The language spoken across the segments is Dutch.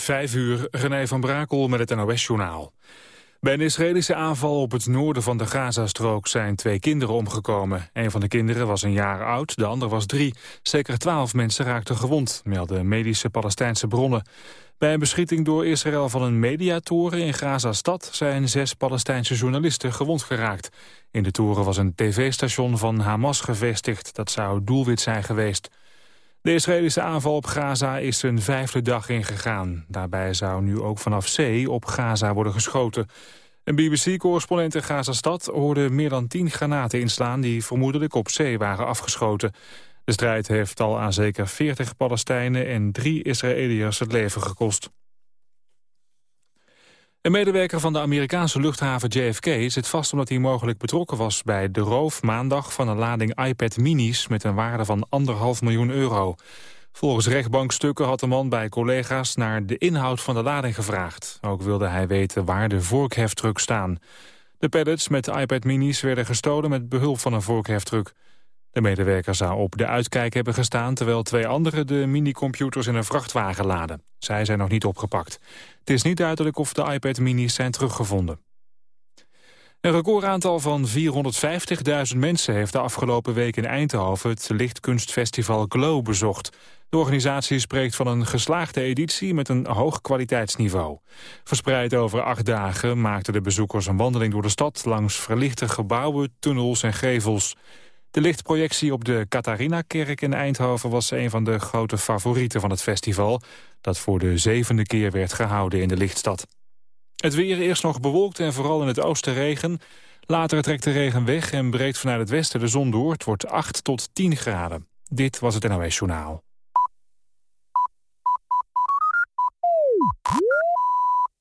Vijf uur, René van Brakel met het NOS-journaal. Bij een Israëlische aanval op het noorden van de Gazastrook zijn twee kinderen omgekomen. Een van de kinderen was een jaar oud, de ander was drie. Zeker twaalf mensen raakten gewond, melden medische Palestijnse bronnen. Bij een beschieting door Israël van een mediatoren in Gaza-stad... zijn zes Palestijnse journalisten gewond geraakt. In de toren was een tv-station van Hamas gevestigd. Dat zou doelwit zijn geweest. De Israëlische aanval op Gaza is een vijfde dag ingegaan. Daarbij zou nu ook vanaf zee op Gaza worden geschoten. Een BBC-correspondent in Gaza-stad hoorde meer dan tien granaten inslaan... die vermoedelijk op zee waren afgeschoten. De strijd heeft al aan zeker 40 Palestijnen en drie Israëliërs het leven gekost. Een medewerker van de Amerikaanse luchthaven JFK zit vast omdat hij mogelijk betrokken was bij de roof maandag van een lading iPad minis met een waarde van anderhalf miljoen euro. Volgens rechtbankstukken had de man bij collega's naar de inhoud van de lading gevraagd. Ook wilde hij weten waar de vorkheftruck staan. De pallets met iPad minis werden gestolen met behulp van een vorkheftruck. De medewerker zou op de uitkijk hebben gestaan... terwijl twee anderen de minicomputers in een vrachtwagen laden. Zij zijn nog niet opgepakt. Het is niet duidelijk of de iPad minis zijn teruggevonden. Een recordaantal van 450.000 mensen heeft de afgelopen week in Eindhoven het lichtkunstfestival Glow bezocht. De organisatie spreekt van een geslaagde editie met een hoog kwaliteitsniveau. Verspreid over acht dagen maakten de bezoekers een wandeling door de stad langs verlichte gebouwen, tunnels en gevels. De lichtprojectie op de Catharina-kerk in Eindhoven was een van de grote favorieten van het festival, dat voor de zevende keer werd gehouden in de lichtstad. Het weer eerst nog bewolkt en vooral in het oosten regen. Later trekt de regen weg en breekt vanuit het westen de zon door. Het wordt 8 tot 10 graden. Dit was het NOS Journaal.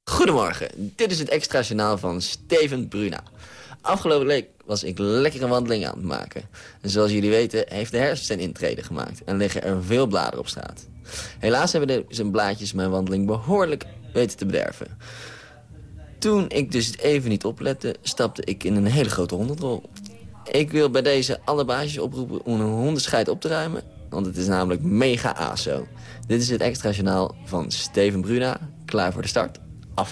Goedemorgen, dit is het extra journaal van Steven Bruna. Afgelopen week was ik lekker een wandeling aan het maken. En zoals jullie weten heeft de herfst zijn intrede gemaakt en liggen er veel bladeren op straat. Helaas hebben deze blaadjes mijn wandeling behoorlijk weten te bederven. Toen ik dus even niet oplette, stapte ik in een hele grote hondendrol. Ik wil bij deze alle baasjes oproepen om een hondenscheid op te ruimen, want het is namelijk mega aso. Dit is het extra journaal van Steven Bruna. Klaar voor de start? Af.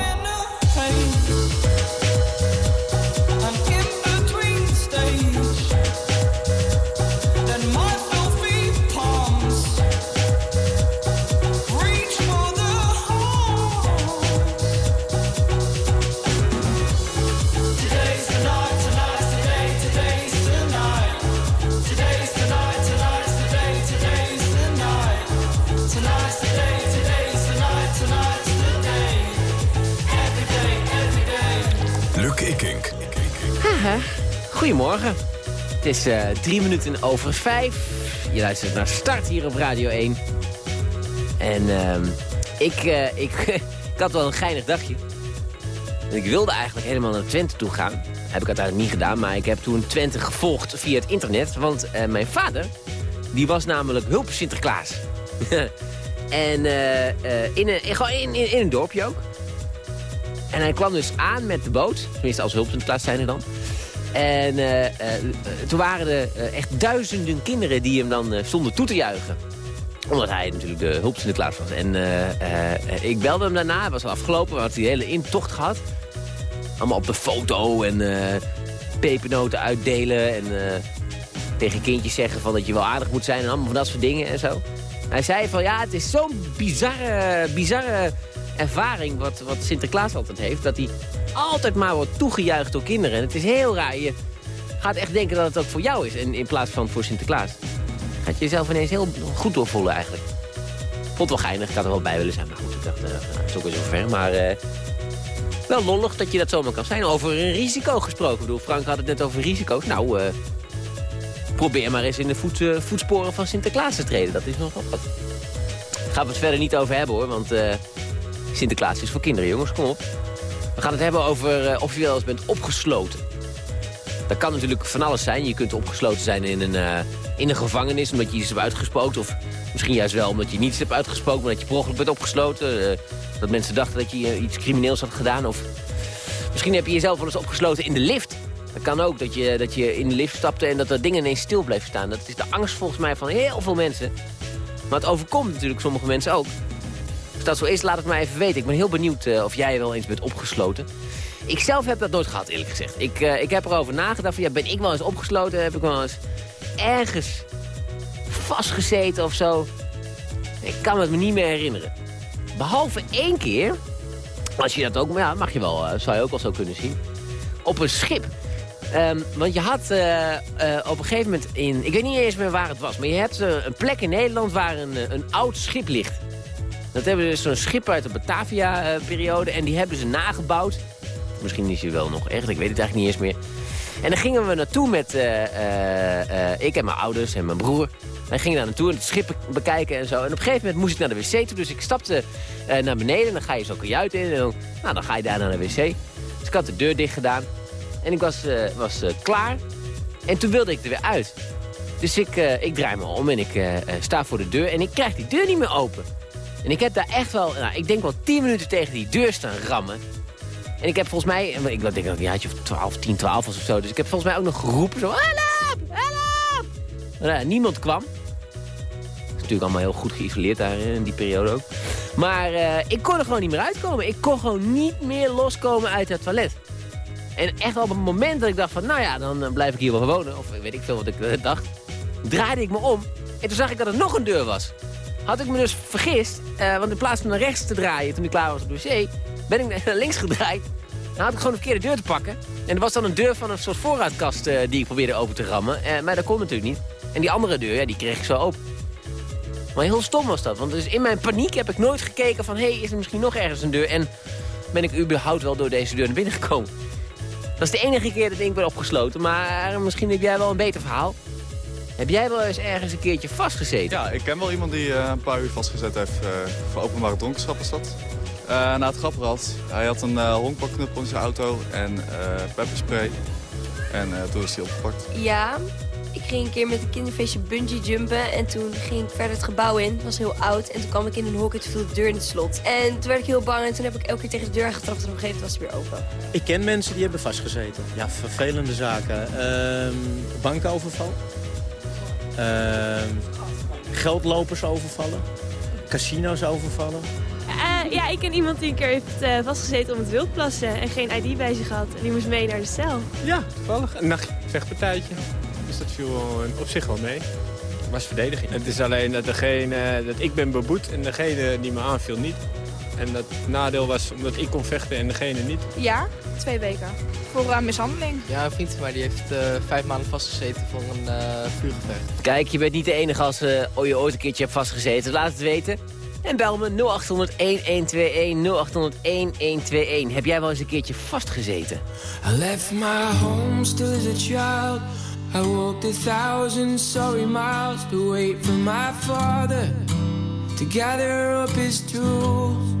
Goedemorgen. Het is uh, drie minuten over vijf. Je luistert naar Start hier op Radio 1. En uh, ik, uh, ik, ik had wel een geinig dagje. Ik wilde eigenlijk helemaal naar Twente toe gaan. Heb ik uiteindelijk niet gedaan, maar ik heb toen Twente gevolgd via het internet. Want uh, mijn vader, die was namelijk hulp Sinterklaas. en in, een, in, in, in een dorpje ook. En hij kwam dus aan met de boot. Tenminste, als hulp Sinterklaas zijn er dan. En uh, uh, toen waren er uh, echt duizenden kinderen die hem dan stonden toe te juichen. Omdat hij natuurlijk de hulp in de klas was. En ik belde hem daarna, het was al afgelopen, we hadden die hele intocht gehad. Allemaal op de foto en pepernoten uitdelen. En tegen kindjes zeggen van dat je wel aardig moet zijn en allemaal van dat soort dingen en zo. Hij zei van ja, het is zo'n bizarre, bizarre ervaring wat, wat Sinterklaas altijd heeft. Dat hij altijd maar wordt toegejuicht door kinderen. En het is heel raar. Je gaat echt denken dat het ook voor jou is. En in plaats van voor Sinterklaas. Gaat je jezelf ineens heel goed doorvoelen eigenlijk. Vond wel geinig. Ik had er wel bij willen zijn. Maar goed, ik dacht, uh, het is ook weer zo ver. Maar uh, wel lollig dat je dat zomaar kan zijn. Over een risico gesproken. Ik bedoel, Frank had het net over risico's. Nou, uh, probeer maar eens in de voet, voetsporen van Sinterklaas te treden. Dat is nog wat. Daar gaan we het verder niet over hebben hoor. Want Sinterklaas is voor kinderen, jongens. Kom op. We gaan het hebben over uh, of je wel eens bent opgesloten. Dat kan natuurlijk van alles zijn. Je kunt opgesloten zijn in een, uh, in een gevangenis omdat je iets hebt uitgespookt. Of misschien juist wel omdat je niets hebt uitgespookt, maar dat je per bent opgesloten. Uh, dat mensen dachten dat je iets crimineels had gedaan. Of Misschien heb je jezelf wel eens opgesloten in de lift. Dat kan ook, dat je, dat je in de lift stapte en dat er dingen ineens stil bleef staan. Dat is de angst volgens mij van heel veel mensen. Maar het overkomt natuurlijk sommige mensen ook. Dat zo is, laat het maar even weten. Ik ben heel benieuwd uh, of jij wel eens bent opgesloten. Ik zelf heb dat nooit gehad, eerlijk gezegd. Ik, uh, ik heb erover nagedacht van, ja, ben ik wel eens opgesloten? Heb ik wel eens ergens vastgezeten of zo? Ik kan het me niet meer herinneren. Behalve één keer, als je dat ook, ja, mag je wel, uh, zou je ook wel zo kunnen zien. Op een schip. Um, want je had op een gegeven moment in... Ik weet niet eens meer waar het was. Maar je hebt een plek in Nederland waar een, een oud schip ligt. Dat hebben dus zo'n schip uit de Batavia-periode. en die hebben ze nagebouwd. Misschien is hij wel nog echt. Ik weet het eigenlijk niet eens meer. En dan gingen we naartoe met... ik en mijn ouders en mijn broer. Wij gingen daar naartoe en het schip bekijken en zo. En op een gegeven moment moest ik naar de wc toe. Dus ik stapte naar beneden. En dan ga je zo kajuit in. En dan, nou, dan ga je daar naar de wc. Dus ik had de deur dicht gedaan. En ik was, was klaar. En toen wilde ik er weer uit. Dus ik, ik draai me om en ik sta voor de deur. En ik krijg die deur niet meer open. En ik heb daar echt wel, nou, ik denk wel 10 minuten tegen die deur staan rammen. En ik heb volgens mij, ik denk dat het een jaartje of 12, 10, 12 was of zo. Dus ik heb volgens mij ook nog geroepen zo, help, help. Nou, niemand kwam. Het is natuurlijk allemaal heel goed geïsoleerd daar in die periode ook. Maar ik kon er gewoon niet meer uitkomen. Ik kon gewoon niet meer loskomen uit het toilet. En echt op het moment dat ik dacht van, nou ja, dan blijf ik hier wel wonen. Of weet ik veel wat ik uh, dacht. Draaide ik me om. En toen zag ik dat er nog een deur was. Had ik me dus vergist. Uh, want in plaats van naar rechts te draaien toen ik klaar was op de wc... ben ik naar links gedraaid. Dan had ik gewoon de verkeerde deur te pakken. En er was dan een deur van een soort voorraadkast uh, die ik probeerde open te rammen. maar dat kon natuurlijk niet. En die andere deur, ja, die kreeg ik zo open. Maar heel stom was dat. Want dus in mijn paniek heb ik nooit gekeken van... hé, hey, is er misschien nog ergens een deur? En ben ik überhaupt wel door deze deur naar binnen gekomen? Dat is de enige keer dat ik ben opgesloten, maar misschien heb jij wel een beter verhaal. Heb jij wel eens ergens een keertje vastgezeten? Ja, ik ken wel iemand die uh, een paar uur vastgezet heeft uh, voor openbare dronkenschap is dat. Uh, na het grappig had, hij had een uh, honkbalknuppel in zijn auto en pepperspray. En toen is hij opgepakt. Ja, ik ging een keer met een kinderfeestje bungee jumpen. En toen ging ik verder het gebouw in. Het was heel oud. En toen kwam ik in een hok en toen viel de deur in het slot. En toen werd ik heel bang. En toen heb ik elke keer tegen de deur getrapt. En op een gegeven moment was het weer open. Ik ken mensen die hebben vastgezeten. Ja, vervelende zaken. Uh, bankoverval. Uh, geldlopers overvallen. Casino's overvallen. Uh, ja, ik ken iemand die een keer heeft uh, vastgezeten om het wildplassen en geen ID bij zich had. En die moest mee naar de cel. Ja, toevallig. Een nachtje vechtpartijtje. Dus dat viel op zich wel mee. Het was verdediging. Het is alleen dat, degene, dat ik ben beboet en degene die me aanviel niet. En dat nadeel was omdat ik kon vechten en degene niet. Ja, twee weken. Voor uh, mishandeling. Ja, een vriend van mij die heeft uh, vijf maanden vastgezeten voor een uh, vuurgevecht. Kijk, je bent niet de enige als je ooit een keertje hebt vastgezeten. Laat het weten. En bel me 0800-1121, 0800-1121. Heb jij wel eens een keertje vastgezeten? I left my home still as a child. I walked a thousand sorry miles to wait for my father to gather up his tools.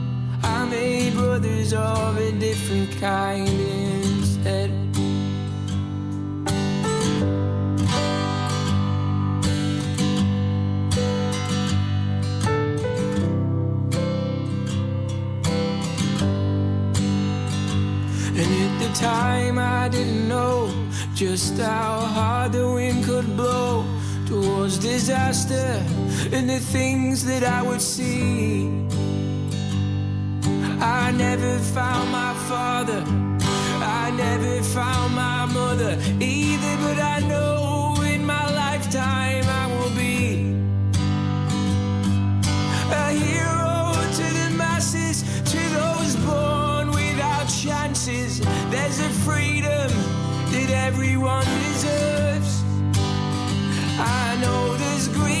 I made brothers of a different kind instead. And at the time I didn't know just how hard the wind could blow towards disaster and the things that I would see. I never found my father, I never found my mother either, but I know in my lifetime I will be a hero to the masses, to those born without chances. There's a freedom that everyone deserves. I know there's there's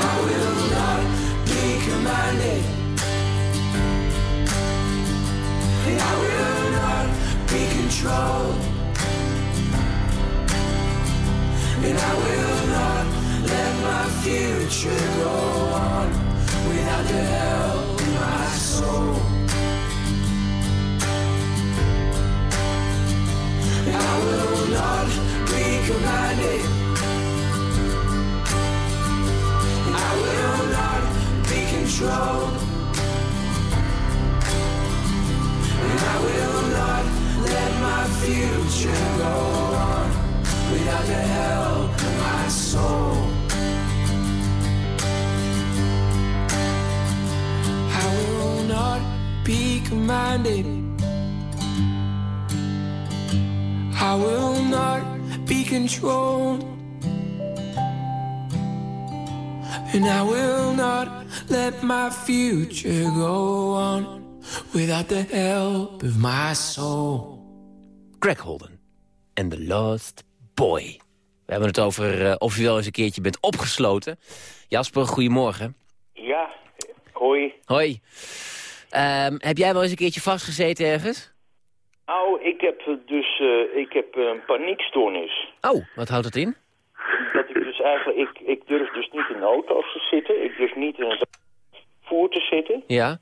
And I will not be commanded. And I will not be controlled. And I will not let my future go on without the help of my soul. I will not be commanded. I will not be controlled. And I will not let my future go on without the help of my soul. Greg Holden en The Lost Boy. We hebben het over eh, of je wel eens een keertje bent opgesloten. Jasper, goedemorgen. Ja, hoi. Hoi. Ehm, heb jij wel eens een keertje vastgezeten ergens? Nou, ik heb eh, dus eh, ik heb een paniekstoornis. Oh, wat houdt het in? Dus eigenlijk, ik, ik durf dus niet in auto's te zitten. Ik durf niet in een voer te zitten. Ja.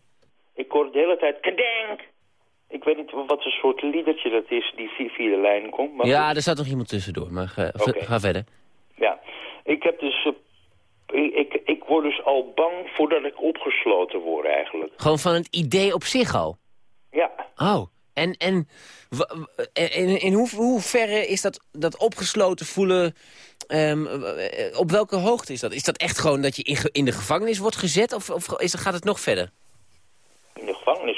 Ik hoor de hele tijd kadenk. Ik weet niet wat voor soort liedertje dat is die via, via de lijn komt. Maar ja, goed. er staat nog iemand tussendoor, maar ga, ga verder. Ja, ik heb dus... eh, ik, ik, ik word dus al bang voordat ik opgesloten word eigenlijk. Gewoon van het idee op zich al? Ja. Oh, en, en in, in hoe, hoeverre is dat, dat opgesloten voelen... ehm, eh, op welke hoogte is dat? Is dat echt gewoon dat je in, in de gevangenis wordt gezet? Of, of is, gaat het nog verder? In de gevangenis hoe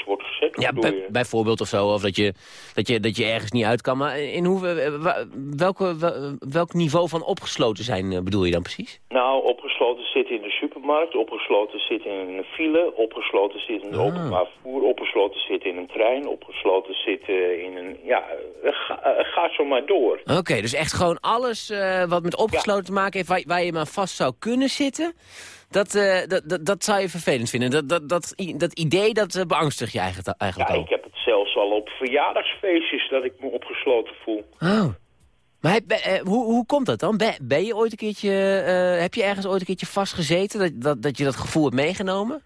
Ja, bij- bijvoorbeeld of zo. Of dat je, dat, je, dat je ergens niet uit kan. Maar in hoe, eh, welke, wel- welk niveau van opgesloten zijn eh, bedoel je dan precies? Nou, opgesloten zitten in de supermarkt, opgesloten zitten in een file, opgesloten zitten in het Ah. openbaar vervoer, opgesloten zitten in een trein, opgesloten zitten in een... Ja, eh, ga, eh, ga zo maar door. Oké, dus echt gewoon alles eh, wat met opgesloten te maken heeft... Waar, waar je maar vast zou kunnen zitten... Dat, eh, dat, dat, dat zou je vervelend vinden. Dat, dat, dat, dat idee, dat eh, beangstigt je eigenlijk, eigenlijk Ja, al. ik heb het zelfs al op verjaardagsfeestjes dat ik me opgesloten voel. Oh. Maar heb- eh, hoe, hoe komt dat dan? Ben, ben je ooit een keertje, heb je ergens ooit een keertje vastgezeten? Dat, dat, dat je dat gevoel hebt meegenomen?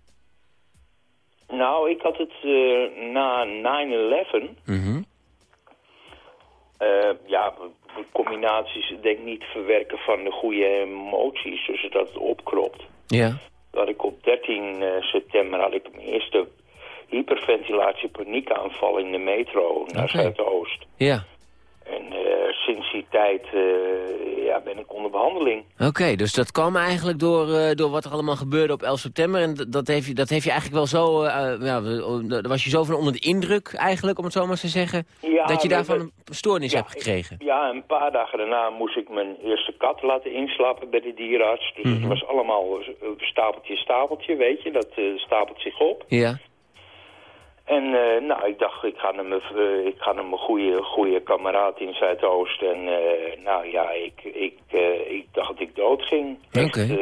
Nou, ik had het na 9-11... Mhm. eh, ja, combinaties, ik denk niet verwerken van de goede emoties, dus dat het opkropt. Ja. Dat ik op 13 eh, september had ik mijn eerste hyperventilatie paniekaanval in de metro naar Oké. Zuidoost. Ja. En eh, sinds die tijd eh, ja, ben ik onder behandeling. Oké, dus dat kwam eigenlijk door, eh, door wat er allemaal gebeurde op 11 september. En dat- heeft, je- dat heeft je eigenlijk wel zo... ja, daar was je zo van onder de indruk eigenlijk, om het zo maar te zeggen... Ja, dat je daarvan een stoornis Ja, hebt gekregen. Ja, een paar dagen daarna moest ik mijn eerste kat laten inslapen bij de dierenarts. Dus Mhm. het was allemaal stapeltje, stapeltje, weet je. Dat stapelt zich op. Ja. En eh, nou, ik dacht, ik ga naar mijn, eh, ik ga naar mijn goede, goede kameraad in Zuidoost. En eh, nou ja, ik, ik, ik dacht dat ik dood ging. Oké.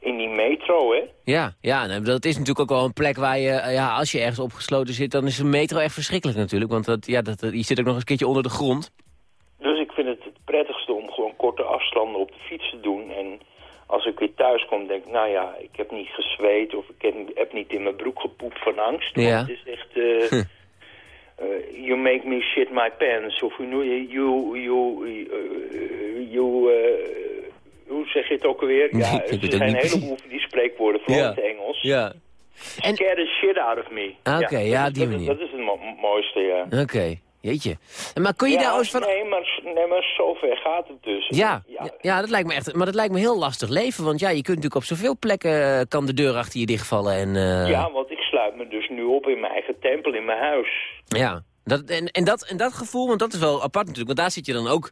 In die metro, hè. Ja, ja nou, dat is natuurlijk ook wel een plek waar je... ja, als je ergens opgesloten zit, dan is een metro echt verschrikkelijk natuurlijk. Want dat, ja, dat, je zit ook nog eens een keertje onder de grond. Dus ik vind het het prettigste om gewoon korte afstanden op de fiets te doen. En als ik weer thuis kom, denk ik, nou ja, ik heb niet gezweet of ik heb, niet in mijn broek gepoept van angst. Ja. het is echt... eh, you make me shit my pants. Of you, you, you, eh, you eh, hoe zeg je het ook alweer? Nee, Ja, er zijn een heleboel van die spreekwoorden, vooral Ja. in het Engels. Ja. Scare the shit out of me. Oké, ja, die dat manier. Dat is het mo- mooiste, ja. Oké, jeetje. Maar kun je ja, daar ooit van... Nee, maar, nee, maar zover gaat het dus. Ja, ja. ja, dat lijkt me echt. Maar dat lijkt me heel lastig leven. Want ja, je kunt natuurlijk op zoveel plekken eh, kan de deur achter je dichtvallen. En, eh, Ja, want ik sluit me dus nu op in mijn eigen tempel, in mijn huis. Ja, dat, en, en, dat, en dat gevoel, want dat is wel apart natuurlijk. Want daar zit je dan ook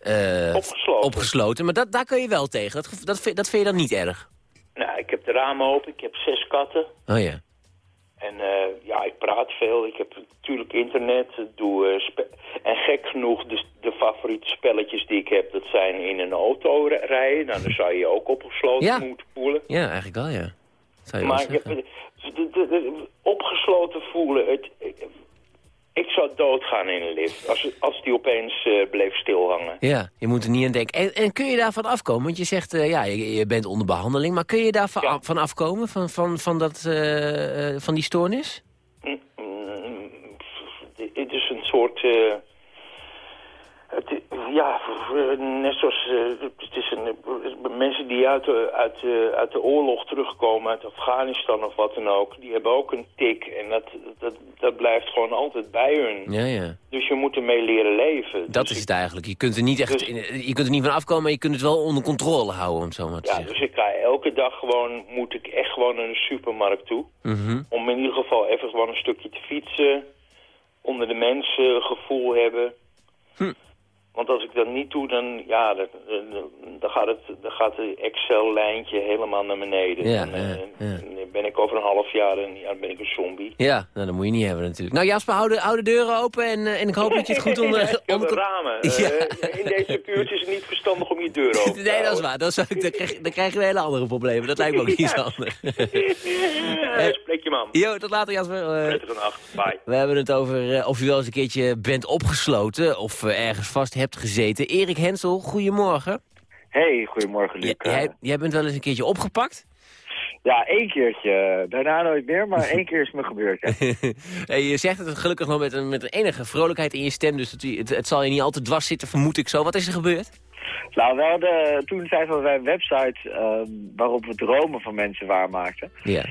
eh, Opgesloten. opgesloten. Maar dat, daar kun je wel tegen. Dat, dat, vind, dat vind je dan niet erg. Nou, ik heb de ramen open, ik heb zes katten. Oh ja. En ja, ik praat veel. Ik heb natuurlijk internet. Doe, eh, en gek genoeg, de, de favoriete spelletjes die ik heb... dat zijn in een auto ri- rijden. Nou, dan zou je je ook opgesloten Ja. moeten voelen. Ja, eigenlijk wel, ja. Zou je wel Maar ik heb, zeggen. de- de- de- opgesloten voelen... Het, ik zou doodgaan in een lift als, als die opeens eh, bleef stilhangen. Ja, je moet er niet aan denken. En, en kun je daarvan afkomen? Want je zegt, eh, ja, je, je bent onder behandeling. Maar kun je daarvan af- van afkomen, van, van, van, dat, eh, eh, van die stoornis? Het is een soort... eh, het, ja, net zoals... eh, het is een, eh, mensen die uit de, uit, de, uit de oorlog terugkomen, uit Afghanistan of wat dan ook... die hebben ook een tik en dat, dat, dat blijft gewoon altijd bij hun. Ja, ja. Dus je moet ermee leren leven. Dat is het eigenlijk. Je kunt er niet echt in- je kunt er niet van afkomen, maar je kunt het wel onder controle houden, om zo maar te Ja, zeggen. dus ik ga elke dag gewoon, moet ik echt gewoon naar de supermarkt toe. Mhm. Om in ieder geval even gewoon een stukje te fietsen. Onder de mensen gevoel hebben. Hm. Want als ik dat niet doe, dan, ja, dan, dan- gaat, het, dan gaat het Excel-lijntje helemaal naar beneden. Ja, dan, eh, ja, ja. dan ben ik over een half jaar en ja, ben ik een zombie. Ja, nou, dat moet je niet hebben natuurlijk. Nou Jasper, hou de, hou de deuren open en, eh, en ik hoop dat je het goed onder... heb onder een ramen. Eh, in deze buurt is het niet verstandig om je deur open te Nee, dat is waar. Dat zou ik, dan, krijg, dan krijgen we hele andere problemen. Dat lijkt me ook niet zo handig. Spreek je man. Jo, tot later Jasper. Eh, Prettige nacht. Bye. we hebben het over eh, of u wel eens een keertje bent opgesloten of eh, ergens vast hebt gezeten. Erik Hensel, goedemorgen. Hey, goedemorgen Luc. J- jij, jij bent wel eens een keertje opgepakt? Ja, één keertje. Daarna nooit meer, maar één keer is me gebeurd. Ja. Je zegt het gelukkig nog met een, met een enige vrolijkheid in je stem, dus het, het, het zal je niet altijd dwars zitten, vermoed ik zo. Wat is er gebeurd? Nou, we hadden, toen zijn we bij een website ehm, waarop we dromen van mensen waarmaakten. Ja.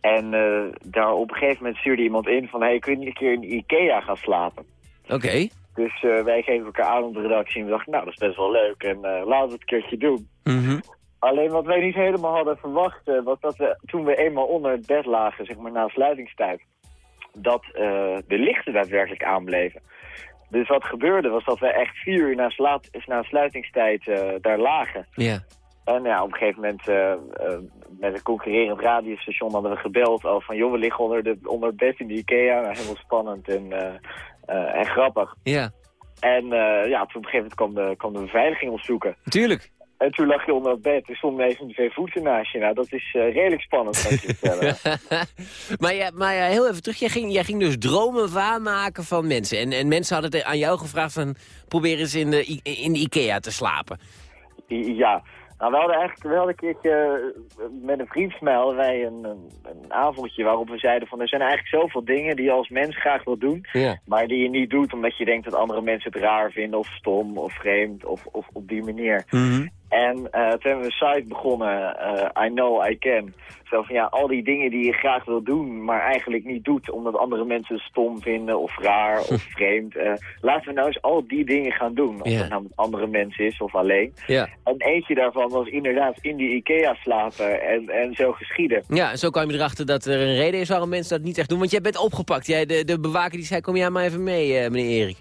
En eh, daar op een gegeven moment stuurde iemand in van... hey, kun je niet een keer in Ikea gaan slapen? Oké. Dus eh, wij geven elkaar aan op de redactie en we dachten... nou, dat is best wel leuk en eh, laten we het een keertje doen. Mhm. Alleen wat wij niet helemaal hadden verwacht... eh, was dat we toen we eenmaal onder het bed lagen, zeg maar na sluitingstijd... dat de lichten daadwerkelijk aanbleven. Dus wat gebeurde was dat we echt vier uur na, slaat, na sluitingstijd daar lagen. Ja. En ja, op een gegeven moment met een concurrerend radiostation hadden we gebeld al van... joh, we liggen onder, de, onder het bed in de Ikea. Nou, helemaal spannend en, en grappig. Ja. En eh, ja, toen op een gegeven moment kwam de, kwam de beveiliging opzoeken. Tuurlijk. En toen lag je onder het bed. Er stonden even twee voeten naast je. Nou, dat is eh, redelijk spannend, kan ik je vertellen. maar ja, maar ja, heel even terug. Jij ging, jij ging dus dromen waarmaken van mensen. En, en mensen hadden het aan jou gevraagd van... probeer eens in de, in de Ikea te slapen. Ja, nou, we hadden eigenlijk wel een keertje eh, met een vriend van wij een, een, een avondje waarop we zeiden van er zijn eigenlijk zoveel dingen die je als mens graag wil doen, Ja. maar die je niet doet omdat je denkt dat andere mensen het raar vinden of stom of vreemd of, of op die manier. En eh, toen hebben we een site begonnen, eh, I Know I Can. Zo van ja, al die dingen die je graag wil doen, maar eigenlijk niet doet, omdat andere mensen het stom vinden of raar of vreemd. eh, laten we nou eens al die dingen gaan doen. Of het nou met andere mensen is of alleen. En eentje daarvan was inderdaad in die Ikea slapen en, en zo geschieden. Ja, en zo kwam je erachter dat er een reden is waarom mensen dat niet echt doen. Want jij bent opgepakt. Jij, de, de bewaker die zei, kom jij maar even mee, meneer Erik.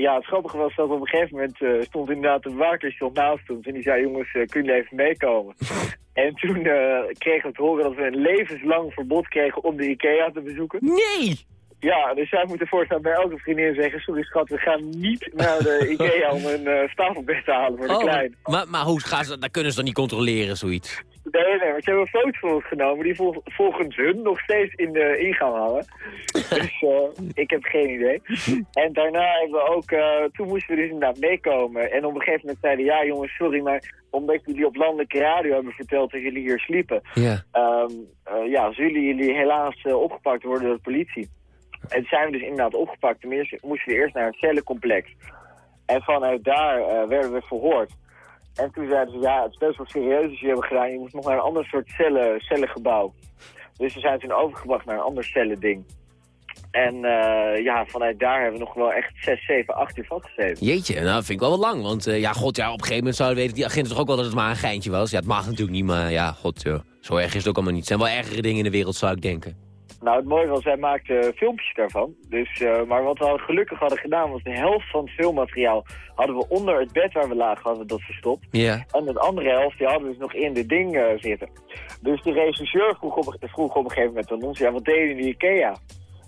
Ja, het grappige was dat op een gegeven moment eh, stond inderdaad een stond naast ons. En die zei, jongens, uh, kunnen jullie even meekomen? en toen uh, kregen we te horen dat we een levenslang verbod kregen om de Ikea te bezoeken. Nee! Ja, dus zij moeten voortaan bij elke vriendin zeggen... sorry schat, we gaan niet naar de Ikea om een uh, tafelbed te halen voor de oh, klein. Maar, maar hoe gaan ze dat? kunnen ze dan niet controleren, zoiets? Nee, nee, maar ze hebben een foto van ons genomen die vol, volgens hun nog steeds in de ingang hangen. dus uh, ik heb geen idee. En daarna hebben we ook, uh, toen moesten we dus inderdaad meekomen. En op een gegeven moment zeiden ja jongens, sorry, maar omdat jullie op landelijke radio hebben verteld dat jullie hier sliepen. Ja. Um, uh, ja, zullen jullie helaas opgepakt worden door de politie. En zijn we dus inderdaad opgepakt. Tenminste moesten we eerst naar het cellencomplex. En vanuit daar werden we verhoord. En toen zeiden ze, ja, het is best wel serieus je hebben gedaan. Je moet nog naar een ander soort cellen, cellengebouw. Dus we zijn toen overgebracht naar een ander cellending. En eh, ja, vanuit daar hebben we nog wel echt 6, 7, 8 uur vastgezeten. Jeetje, nou dat vind ik wel wat lang. Want eh, ja, god, ja, op een gegeven moment zouden weten die agenten toch ook wel dat het maar een geintje was. Ja, het mag natuurlijk niet, maar ja, god, zo erg is het ook allemaal niet. Er zijn wel ergere dingen in de wereld, zou ik denken. Nou, het mooie was, hij maakte filmpjes daarvan. Dus, eh, maar wat we gelukkig hadden gedaan, was de helft van het filmmateriaal hadden we onder het bed waar we lagen, hadden we dat verstopt. Ja. En de andere helft, die hadden we dus nog in de ding eh, zitten. Dus de regisseur vroeg op, vroeg op een gegeven moment aan ons, ja, wat deden in de Ikea?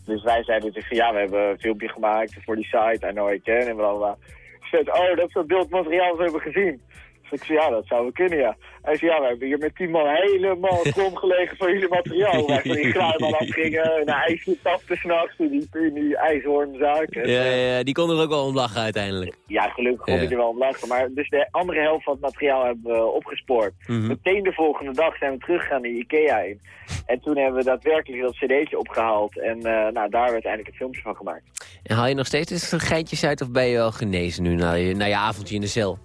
Dus wij zeiden van, ja, we hebben een filmpje gemaakt voor die site, I know I can, en bla bla. Ik zei, oh, dat is dat beeldmateriaal dat we hebben gezien. Ik zei, ja, dat zou we kunnen, ja. Hij zei, ja, we hebben hier met tien man helemaal krom gelegen voor jullie materiaal. Waar van die glijbaan afgingen, een ijsje tapte s'nachts, die, in die ijshoornzaak. En, Ja, eh, ja, die kon er ook wel om lachen uiteindelijk. ja, gelukkig kon Ja. ik er wel om lachen. Maar dus de andere helft van het materiaal hebben we opgespoord. Mhm. Meteen de volgende dag zijn we teruggegaan de Ikea in. En toen hebben we daadwerkelijk dat cd'tje opgehaald. En eh, nou, daar hebben we uiteindelijk een filmpje van gemaakt. En haal je nog steeds eens geintjes uit of ben je wel genezen nu na je, na je avondje in de cel?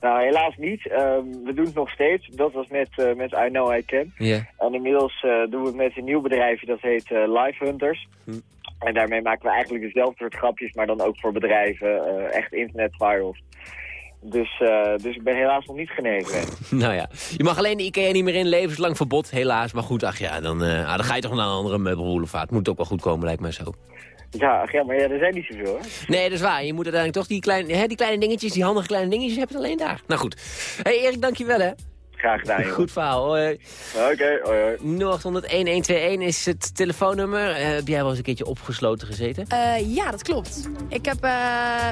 Nou, helaas niet. Ehm, we doen het nog steeds. Dat was met, eh, met I Know I Can. En inmiddels eh, doen we het met een nieuw bedrijfje, dat heet eh, Live Hunters. Hm. En daarmee maken we eigenlijk dezelfde soort grapjes, maar dan ook voor bedrijven. echt internet virals. Dus, dus ik ben helaas nog niet genezen. Nou ja, je mag alleen de IKEA niet meer in, levenslang verbod, helaas. Maar goed, ach ja, dan, ah, dan ga je toch naar een andere meubelboulevard. Moet ook wel goed komen, lijkt mij zo. Ja, ja, maar ja, er zijn niet zoveel, hè? Nee, dat is waar. Je moet uiteindelijk toch die, kleine, hè, die kleine dingetjes, die handige kleine dingetjes, heb je alleen daar. Nou goed. hey, Erik, dankjewel hè. Graag gedaan, joh. Goed verhaal. Hoi. Oké, hoi, hoi. 0800-1121 is het telefoonnummer. Eh, heb jij wel eens een keertje opgesloten gezeten? Eh, ja, dat klopt. Ik heb, eh,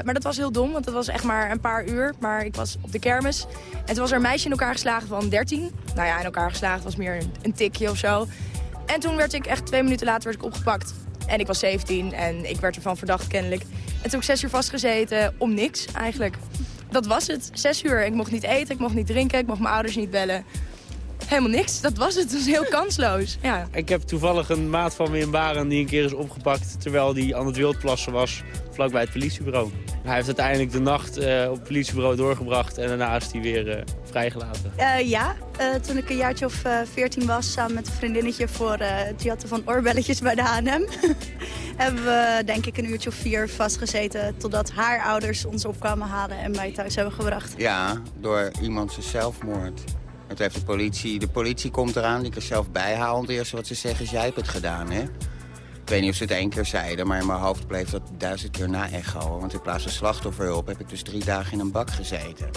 maar dat was heel dom, want dat was echt maar een paar uur. Maar ik was op de kermis. En toen was er een meisje in elkaar geslagen van 13. Nou ja, in elkaar geslagen was meer een, een tikje of zo. En toen werd ik echt twee minuten later werd ik opgepakt. En ik was 17 en ik werd ervan verdacht kennelijk. En toen heb ik zes uur vastgezeten om niks eigenlijk. Dat was het. Zes uur. Ik mocht niet eten, ik mocht niet drinken, ik mocht mijn ouders niet bellen. Helemaal niks. Dat was het. Dat was heel kansloos. Ja. Ik heb toevallig een maat van me in Baren die een keer is opgepakt... terwijl hij aan het wildplassen was, vlakbij het politiebureau. Hij heeft uiteindelijk de nacht eh, op het politiebureau doorgebracht... en daarna is hij weer eh, vrijgelaten. Eh, ja, eh, toen ik een jaartje of 14 was, samen met een vriendinnetje voor eh, het jatten van oorbelletjes bij de H&M, hebben we denk ik een uurtje of vier vastgezeten totdat haar ouders ons opkwamen halen en mij thuis hebben gebracht. Ja, door iemand zijn zelfmoord. Het heeft de politie, de politie komt eraan, die ik er zelf bijhaal. Het eerste wat ze zeggen is, jij hebt het gedaan, hè? Ik weet niet of ze het één keer zeiden, maar in mijn hoofd bleef dat duizend keer na-echo. Want in plaats van slachtofferhulp heb ik dus drie dagen in een bak gezeten.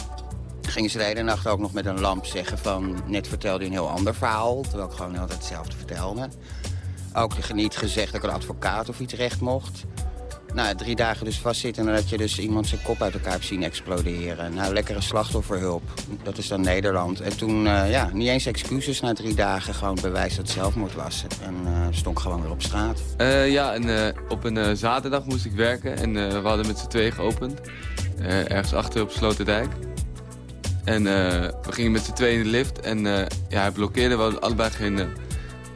Gingen ze de hele nacht ook nog met een lamp zeggen van... net vertelde een heel ander verhaal, terwijl ik gewoon altijd hetzelfde vertelde. Ook niet gezegd dat ik een advocaat of iets recht mocht. Nou, drie dagen dus vastzitten en dat je dus iemand zijn kop uit elkaar hebt zien exploderen. Nou, lekkere slachtofferhulp. Dat is dan Nederland. En toen, eh, ja, niet eens excuses na drie dagen. Gewoon bewijs dat het zelfmoord was. En eh stond gewoon weer op straat. Eh, ja, en op een zaterdag moest ik werken en we hadden met z'n tweeën geopend. Ergens achter op Sloterdijk. En we gingen met z'n tweeën in de lift en ja, hij blokkeerde. We hadden allebei geen,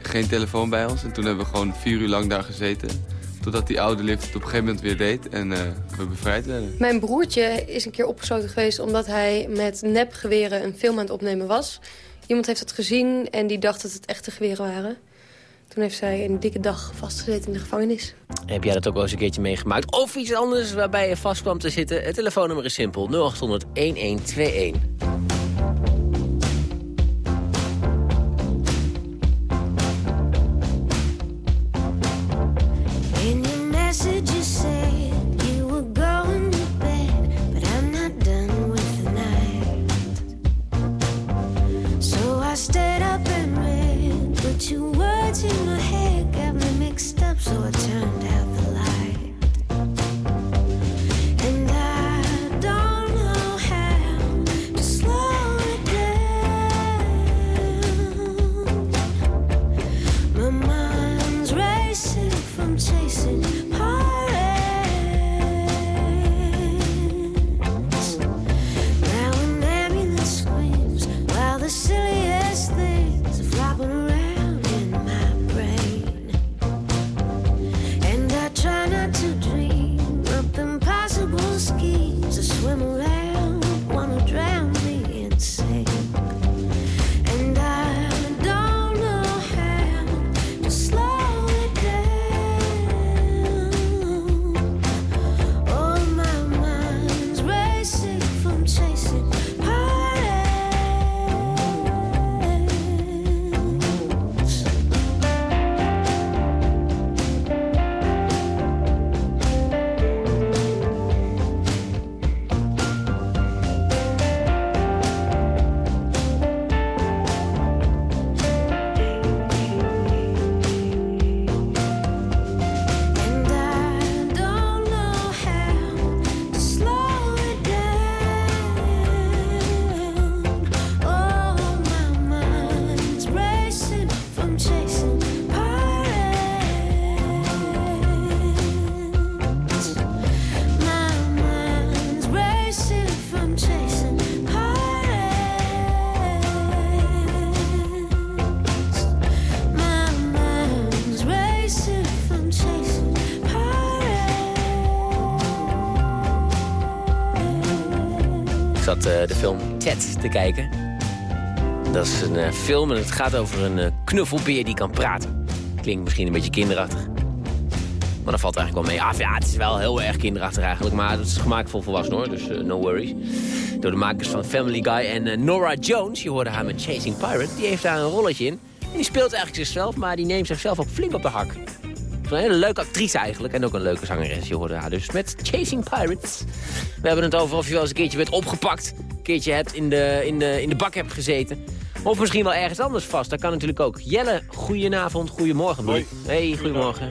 geen telefoon bij ons. En toen hebben we gewoon vier uur lang daar gezeten. Totdat die oude lift het op een gegeven moment weer deed en eh, we bevrijd werden. Mijn broertje is een keer opgesloten geweest omdat hij met nepgeweren een film aan het opnemen was. Iemand heeft het gezien en die dacht dat het echte geweren waren. Toen heeft zij een dikke dag vastgezeten in de gevangenis. Heb jij dat ook wel eens een keertje meegemaakt? Of iets anders waarbij je vast kwam te zitten? Het telefoonnummer is simpel. 0800 1121. De film Ted te kijken. Dat is een eh, film en het gaat over een eh, knuffelbeer die kan praten. Klinkt misschien een beetje kinderachtig. Maar dat valt eigenlijk wel mee. Ah, ja, het is wel heel erg kinderachtig eigenlijk. Maar het is gemaakt voor volwassenen hoor, dus eh, no worries. Door de makers van Family Guy en eh, Nora Jones. Je hoorde haar met Chasing Pirate. Die heeft daar een rolletje in. En die speelt eigenlijk zichzelf, maar die neemt zichzelf ook flink op de hak. Een hele leuke actrice eigenlijk. En ook een leuke zangeres. Je hoorde haar dus met Chasing Pirates. We hebben het over of je wel eens een keertje bent opgepakt. Een keertje hebt in de, in de, in de bak hebt gezeten. Of misschien wel ergens anders vast. Dat kan natuurlijk ook. Jelle, goedenavond, goedemorgen. Hoi. Hey, goedemorgen.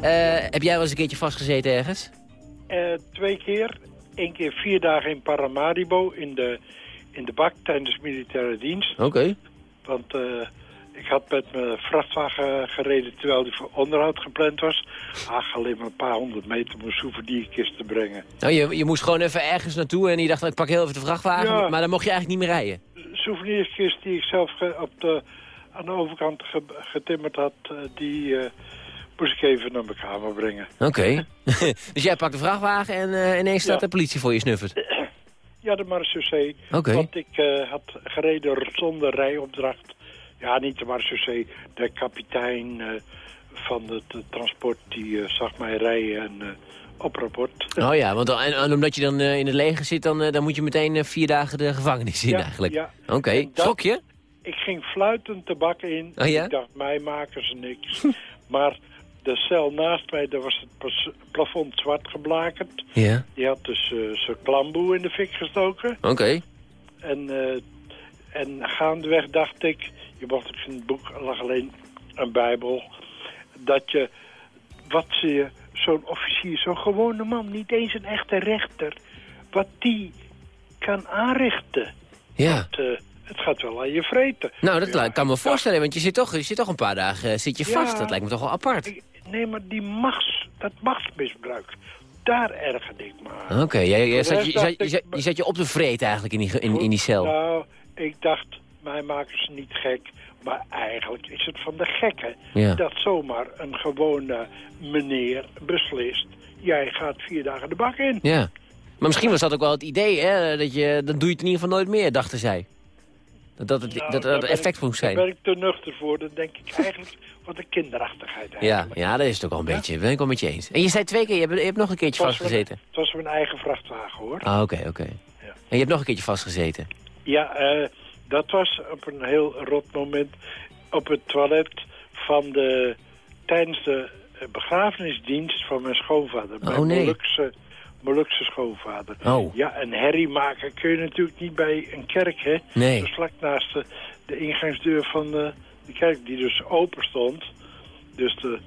Eh, heb jij wel eens een keertje vastgezeten ergens? Eh, twee keer. Eén keer vier dagen in Paramaribo in de, in de bak tijdens militaire dienst. Oké. Want eh, ik had met mijn vrachtwagen gereden terwijl die voor onderhoud gepland was. Ach, alleen maar een paar honderd meter om een souvenirkist te brengen. Nou, je, je moest gewoon even ergens naartoe en je dacht, ik pak heel even de vrachtwagen. Ja. Maar dan mocht je eigenlijk niet meer rijden. souvenirkist die ik zelf op de, aan de overkant ge- getimmerd had, eh, die eh, moest ik even naar mijn kamer brengen. Oké. dus jij pakt de vrachtwagen en eh, ineens staat Ja. de politie voor je snuffert. Ja, de marechaussee. Oké. Want ik had gereden zonder rijopdracht. Ja, niet de marechaussee. De kapitein eh, van het eh, transport die eh, zag mij rijden en eh, op rapport. Oh ja, want en, en omdat je dan in het leger zit, dan, dan moet je meteen vier dagen de gevangenis in Ja, eigenlijk. ja. Oké, schrok je? Ik ging fluitend de bak in. Oh ja? Ik dacht, mij maken ze niks. maar de cel naast mij, daar was het plafond zwart geblakerd. Ja. Die had dus zijn klamboe in de fik gestoken. Oké. En, eh, en gaandeweg dacht ik, je mocht ook in het boek lag alleen een bijbel, dat je, wat ze zo'n officier, zo'n gewone man, niet eens een echte rechter, wat die kan aanrichten. Ja. Het, eh, het gaat wel aan je vreten. Nou, dat kan me voorstellen, want je zit toch, je zit toch een paar dagen eh, zit je Ja. vast. Dat lijkt me toch wel apart. Nee, maar die machts, dat machtsmisbruik, daar ergerde ik me. Oké, je, je, zat- je, zat je op de vreet eigenlijk in die, in, in die cel. Nou, ik dacht, mij maken ze niet gek. Maar eigenlijk is het van de gekken Ja. dat zomaar een gewone meneer beslist... jij gaat vier dagen de bak in. Ja. Maar misschien was dat ook wel het idee, hè? Dat je, dan doe je het in ieder geval nooit meer, dachten zij. Dat dat het, Nou, dat, dat effect moest zijn. Daar ben ik te nuchter voor. Dan denk ik eigenlijk wat een kinderachtigheid Ja, eigenlijk. ja, dat is het ook wel een beetje. Ben ik wel met je eens. En je zei twee keer, je hebt, je hebt nog een keertje Het vastgezeten. mijn- Het was mijn eigen vrachtwagen, hoor. Ah, oké, oké. En je hebt nog een keertje vastgezeten. Ja, eh, dat was op een heel rot moment op het toilet van de... tijdens de begrafenisdienst van mijn schoonvader. Oh, mijn nee. Molukse, Molukse schoonvader. Oh. Ja, een herrie maken kun je natuurlijk niet bij een kerk, hè? Nee. Dus vlak naast de, de ingangsdeur van de, de kerk, die dus open stond. Dus de,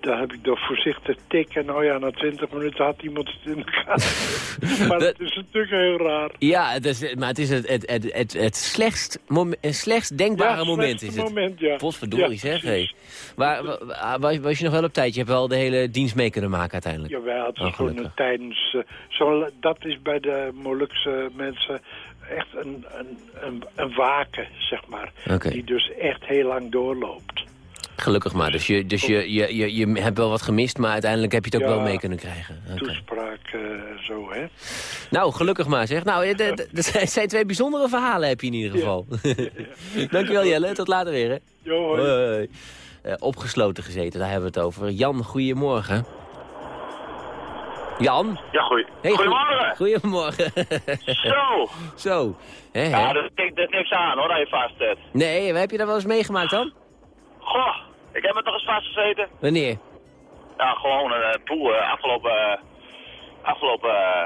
daar heb ik door voorzichtig tikken. Nou ja, na twintig minuten had iemand het in de gaten. maar het is natuurlijk heel raar. Ja, het is, maar het is het, het, het, het, het slechtst, mom- slechtst denkbare Ja, moment. Is het. moment, ja. Potverdorie Ja, zeg. Hey. Waar, wa- wa- was, was je nog wel op tijd? Je hebt wel de hele dienst mee kunnen maken uiteindelijk. Ja, wij hadden Oh, gewoon tijdens... eh, zo, dat is bij de Molukse mensen echt een, een, een, een waken, zeg maar. Die dus echt heel lang doorloopt. Gelukkig maar. Dus, je, dus je, je, je, je hebt wel wat gemist, maar uiteindelijk heb je het ook Ja. wel mee kunnen krijgen. Toespraak, eh, zo, hè. Nou, gelukkig maar zeg. Nou, eh, dat zijn- twee bijzondere verhalen heb je in ieder geval. Dankjewel Jelle, tot later weer hè. Jo, hoi. Hoi. Eh, opgesloten gezeten, daar hebben we het over. Jan, goedemorgen. Jan? Ja, goeie. Hey, Goedemorgen. Goedemorgen. Zo. Zo. Hè, hè? Ja, dat tikt er niks aan hoor, dat je vast zit. Nee, heb je dat wel eens meegemaakt dan? Goh, ik heb er toch eens vastgezeten. Wanneer? Ja, gewoon een uh, poel eh, afgelopen, eh, afgelopen eh,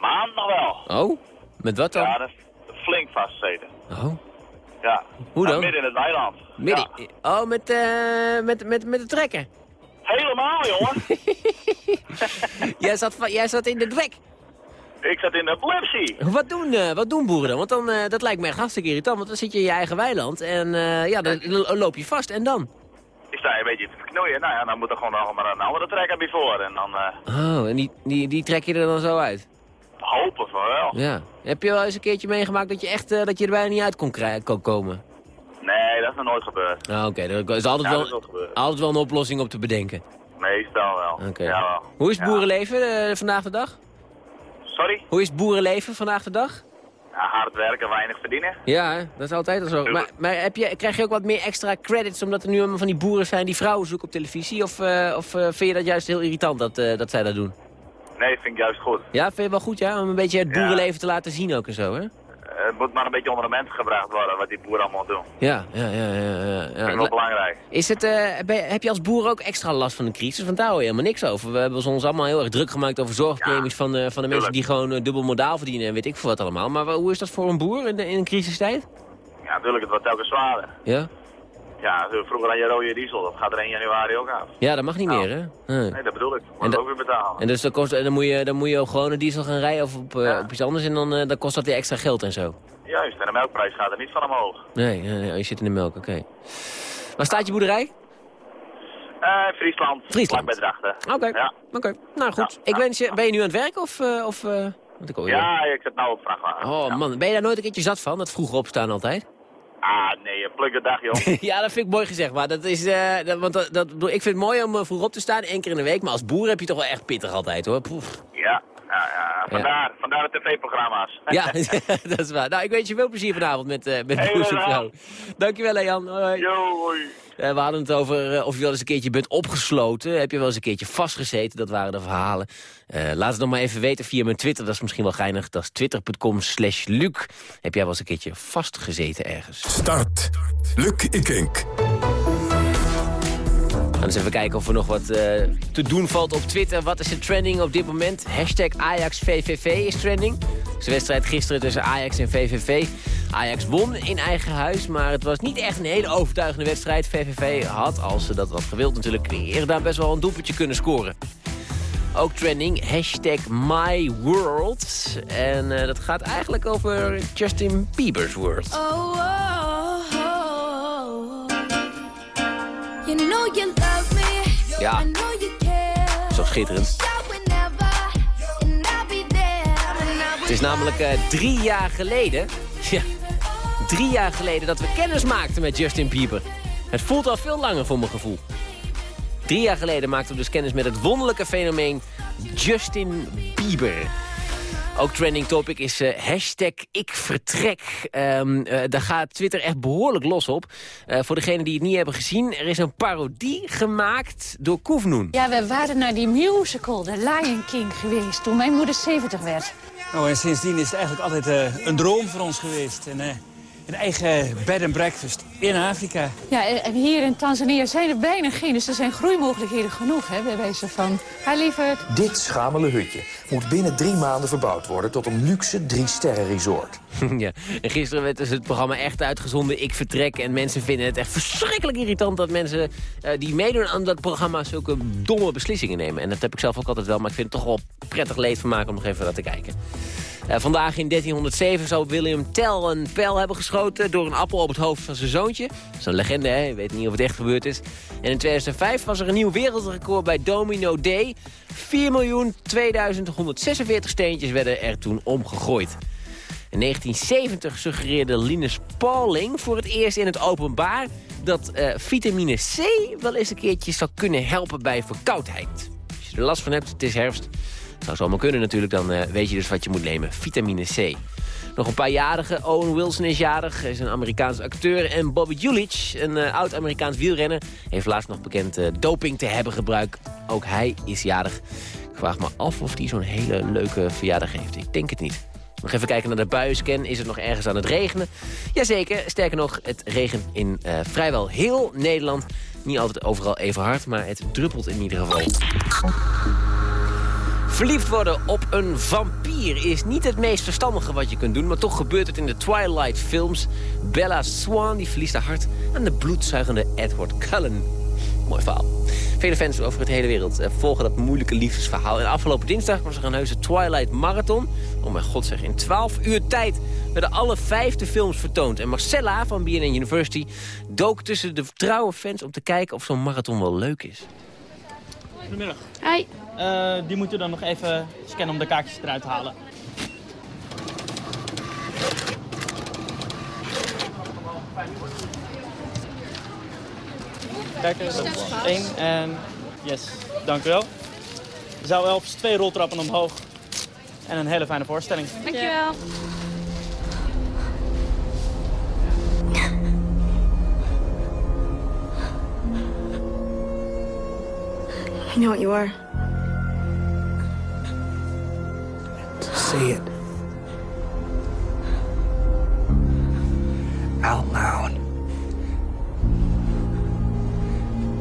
maand nog wel. Oh? Met wat dan? Ja, dat flink vastgezeten. Oh. Ja. Hoe dan? midden in het weiland. Midden... Oh, met, eh, met, met, met de trekker. Helemaal, jongen. jij, zat, jij zat in de drek. ik zat in de Blipsy. Wat doen, eh, wat doen boeren dan? Want dan, eh, dat lijkt me echt hartstikke irritant. Want dan zit je in je eigen weiland en eh, ja, dan loop je vast. En dan? Sta een beetje te knoeien. Nou ja, dan moet er gewoon nog maar een andere trekker bij voor. En dan eh, Oh, en die, die, die trek je er dan zo uit? hopen van wel. Ja. Heb je wel eens een keertje meegemaakt dat je echt eh, dat je er bijna niet uit kon, kon komen? Nee, dat is nog nooit gebeurd. Ah, Oké, er is altijd, Ja, wel, is altijd wel een oplossing op te bedenken. Meestal wel. Oké. Ja, wel. Hoe is het boerenleven eh, vandaag de dag? Sorry? Hoe is het boerenleven vandaag de dag? Ja, hard werken, weinig verdienen. Ja, dat is altijd al zo. Maar, maar heb je, krijg je ook wat meer extra credits omdat er nu allemaal van die boeren zijn die vrouwen zoeken op televisie? Of, eh, of eh, vind je dat juist heel irritant dat, eh, dat zij dat doen? Nee, vind ik juist goed. Ja, vind je wel goed ja? Om een beetje het boerenleven te laten zien ook en zo, hè? Eh, het moet maar een beetje onder de mensen gebracht worden wat die boeren allemaal doen. Ja, ja, ja. ja, ja. Dat is wel belangrijk. Is het, eh, ben heb je als boer ook extra last van de crisis? Want daar hoor je helemaal niks over. We hebben ons allemaal heel erg druk gemaakt over zorgpremies van, de, van de mensen die gewoon eh, dubbel modaal verdienen en weet ik veel wat allemaal. Maar hoe is dat voor een boer in, de, in een crisistijd? Ja, natuurlijk, het wordt telkens zwaarder. Ja? Ja, vroeger had je rode diesel, dat gaat er 1 januari ook af. Ja, dat mag niet meer, hè? Nee. Nee, dat bedoel ik. En Moet dat- ook weer betalen. En dus dan, kost, dan, moet je, dan moet je gewoon een diesel gaan rijden of op, eh, op iets anders en dan, eh, dan kost dat weer extra geld en zo. Juist, en de melkprijs gaat er niet van omhoog. Nee, nee, nee, je zit in de melk, oké. Waar staat je boerderij? Eh, Friesland. Friesland. Drachten. Oké, Ja. oké. Nou goed, ik wens je, ben je nu aan het werk of... eh, of want ik Ja, ik zit nou op vrachtwagen. Oh man, ben je daar nooit een keertje zat van? Dat vroeger opstaan altijd? Ah, nee, een pluk de dag, joh. ja, dat vind ik mooi gezegd, maar dat is... eh, dat, want dat, dat, bedoel, ik vind het mooi om eh, vroeg op te staan, één keer in de week. Maar als boer heb je toch wel echt pittig altijd, hoor. Poef. Ja, ja, ja. Vandaar, vandaar de tv-programma's. Ja, dat is waar. Nou, ik wens je veel plezier vanavond met, eh met Hey. Vrouw. Dankjewel, Lejan. Hoi. Yo, hoi. Eh, we hadden het over eh, of je wel eens een keertje bent opgesloten. Heb je wel eens een keertje vastgezeten? Dat waren de verhalen. Eh, laat het nog maar even weten via mijn Twitter. Dat is misschien wel geinig. Dat is twitter.com slash Luc. Heb jij wel eens een keertje vastgezeten ergens? Start. Luc Ikink. Gaan eens even kijken of er nog wat eh, te doen valt op Twitter. Wat is er trending op dit moment? Hashtag AjaxVVV is trending. Is de wedstrijd gisteren tussen Ajax en VVV. Ajax won in eigen huis, maar het was niet echt een hele overtuigende wedstrijd. VVV had, als ze dat had gewild natuurlijk, eerder best wel een doelpuntje kunnen scoren. Ook trending, hashtag MyWorld. En eh, dat gaat eigenlijk over Justin Bieber's world. Oh, oh, oh. There. And I Het is namelijk eh, drie jaar geleden... Ja, drie jaar geleden dat we kennis maakten met Justin Bieber. Het voelt al veel langer voor mijn gevoel. Drie jaar geleden maakten we dus kennis met het wonderlijke fenomeen Justin Bieber. Ook trending topic is eh, hashtag ik vertrek. Ehm, eh, daar gaat Twitter echt behoorlijk los op. Eh, voor degenen die het niet hebben gezien, er is een parodie gemaakt door Koefnoen. Ja, we waren naar die musical, The Lion King, geweest toen mijn moeder 70 werd. Nou, en sindsdien is het eigenlijk altijd eh, een droom voor ons geweest. Eh, een eigen bed and breakfast in Afrika. Ja, en hier in Tanzania zijn er bijna geen, dus er zijn groeimogelijkheden genoeg, hè, bij wijze van. Hi, lieverd. Dit schamele hutje moet binnen drie maanden verbouwd worden tot een luxe drie-sterren resort. ja. En gisteren werd dus het programma echt uitgezonden. Ik vertrek. En mensen vinden het echt verschrikkelijk irritant dat mensen eh, die meedoen aan dat programma zulke domme beslissingen nemen. En dat heb ik zelf ook altijd wel. Maar ik vind het toch wel prettig leed van maken om nog even naar te kijken. Eh, vandaag in 1307 zou William Tell een pijl hebben geschoten door een appel op het hoofd van zijn zoontje. Dat is een legende, hè? Je weet niet of het echt gebeurd is. En in 2005 was er een nieuw wereldrecord bij Domino Day. 4.2146 steentjes werden er toen omgegooid. In 1970 suggereerde Linus Pauling voor het eerst in het openbaar... dat eh, vitamine C wel eens een keertje zou kunnen helpen bij verkoudheid. Als je er last van hebt, het is herfst, zou zomaar kunnen natuurlijk... dan eh, weet je dus wat je moet nemen, vitamine C. Nog een paar jarigen. Owen Wilson is jarig. Hij is een Amerikaans acteur. En Bobby Julich, een eh, oud-Amerikaans wielrenner... heeft laatst nog bekend eh, doping te hebben gebruikt. Ook hij is jarig. Ik vraag me af of hij zo'n hele leuke verjaardag heeft. Ik denk het niet. Nog even kijken naar de buienscan. Is het nog ergens aan het regenen? Jazeker. Sterker nog, het regent in vrijwel heel Nederland. Niet altijd overal even hard, maar het druppelt in ieder geval. Verliefd worden op een vampier is niet het meest verstandige wat je kunt doen... maar toch gebeurt het in de Twilight films. Bella Swan die verliest haar hart aan de bloedzuigende Edward Cullen. Mooi verhaal. Vele fans over het hele wereld eh, volgen dat moeilijke liefdesverhaal. En afgelopen dinsdag was er een heuse Twilight Marathon. Oh mijn god zeg, in 12 uur tijd werden alle vijfde films vertoond. En Marcella van BNN University dook tussen de trouwe fans... om te kijken of zo'n marathon wel leuk is. Goedemiddag. Hi. Eh, die moeten dan nog even scannen om de kaartjes eruit te halen. Kijk, dat is één en yes, dank u wel. Zou wel twee roltrappen omhoog. En een hele fijne voorstelling. Dankjewel. I know what you are. It. Out loud.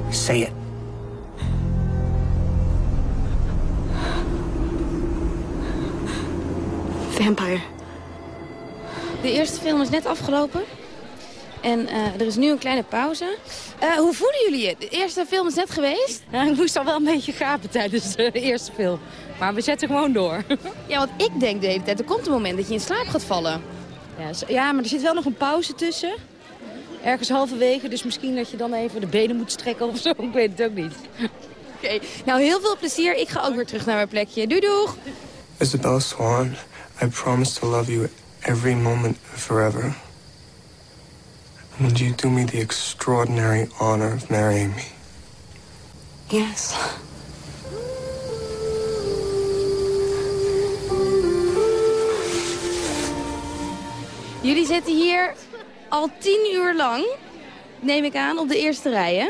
Say it. Vampire. De eerste film is net afgelopen. En eh, er is nu een kleine pauze. Eh, hoe voelen jullie je? De eerste film is net geweest. Ja, ik moest al wel een beetje gapen tijdens de eerste film. Maar we zetten gewoon door. Ja, want ik denk de hele tijd, er komt een moment dat je in slaap gaat vallen. Ja, zo- ja, maar er zit wel nog een pauze tussen. Ergens halverwege, dus misschien dat je dan even de benen moet strekken of zo. Ik weet het ook niet. Oké, nou heel veel plezier. Ik ga ook weer terug naar mijn plekje. Doei doeg! Isabella Swan, I promise to love you every moment forever. Would you do me the extraordinary honor of marrying me? Yes. Jullie zitten hier al tien uur lang, neem ik aan, op de eerste rij, hè?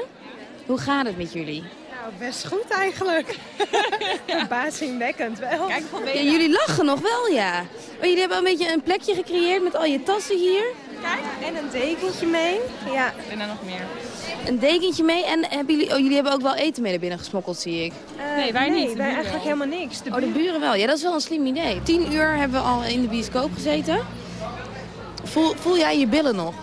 Hoe gaat het met jullie? Nou, best goed eigenlijk. Verbazingwekkend wel. Kijk, Ja, jullie lachen nog wel, ja. Maar jullie hebben een beetje een plekje gecreëerd met al je tassen hier. Kijk, en een dekentje mee. Ja. En dan nog meer. Een dekentje mee en hebben jullie, oh, jullie hebben ook wel eten mee naar binnen gesmokkeld, zie ik. nee, wij niet. Wij eigenlijk helemaal niks. De oh, de buren wel. Ja, dat is wel een slim idee. Tien uur hebben we al in de bioscoop gezeten. Voel, voel jij je billen nog?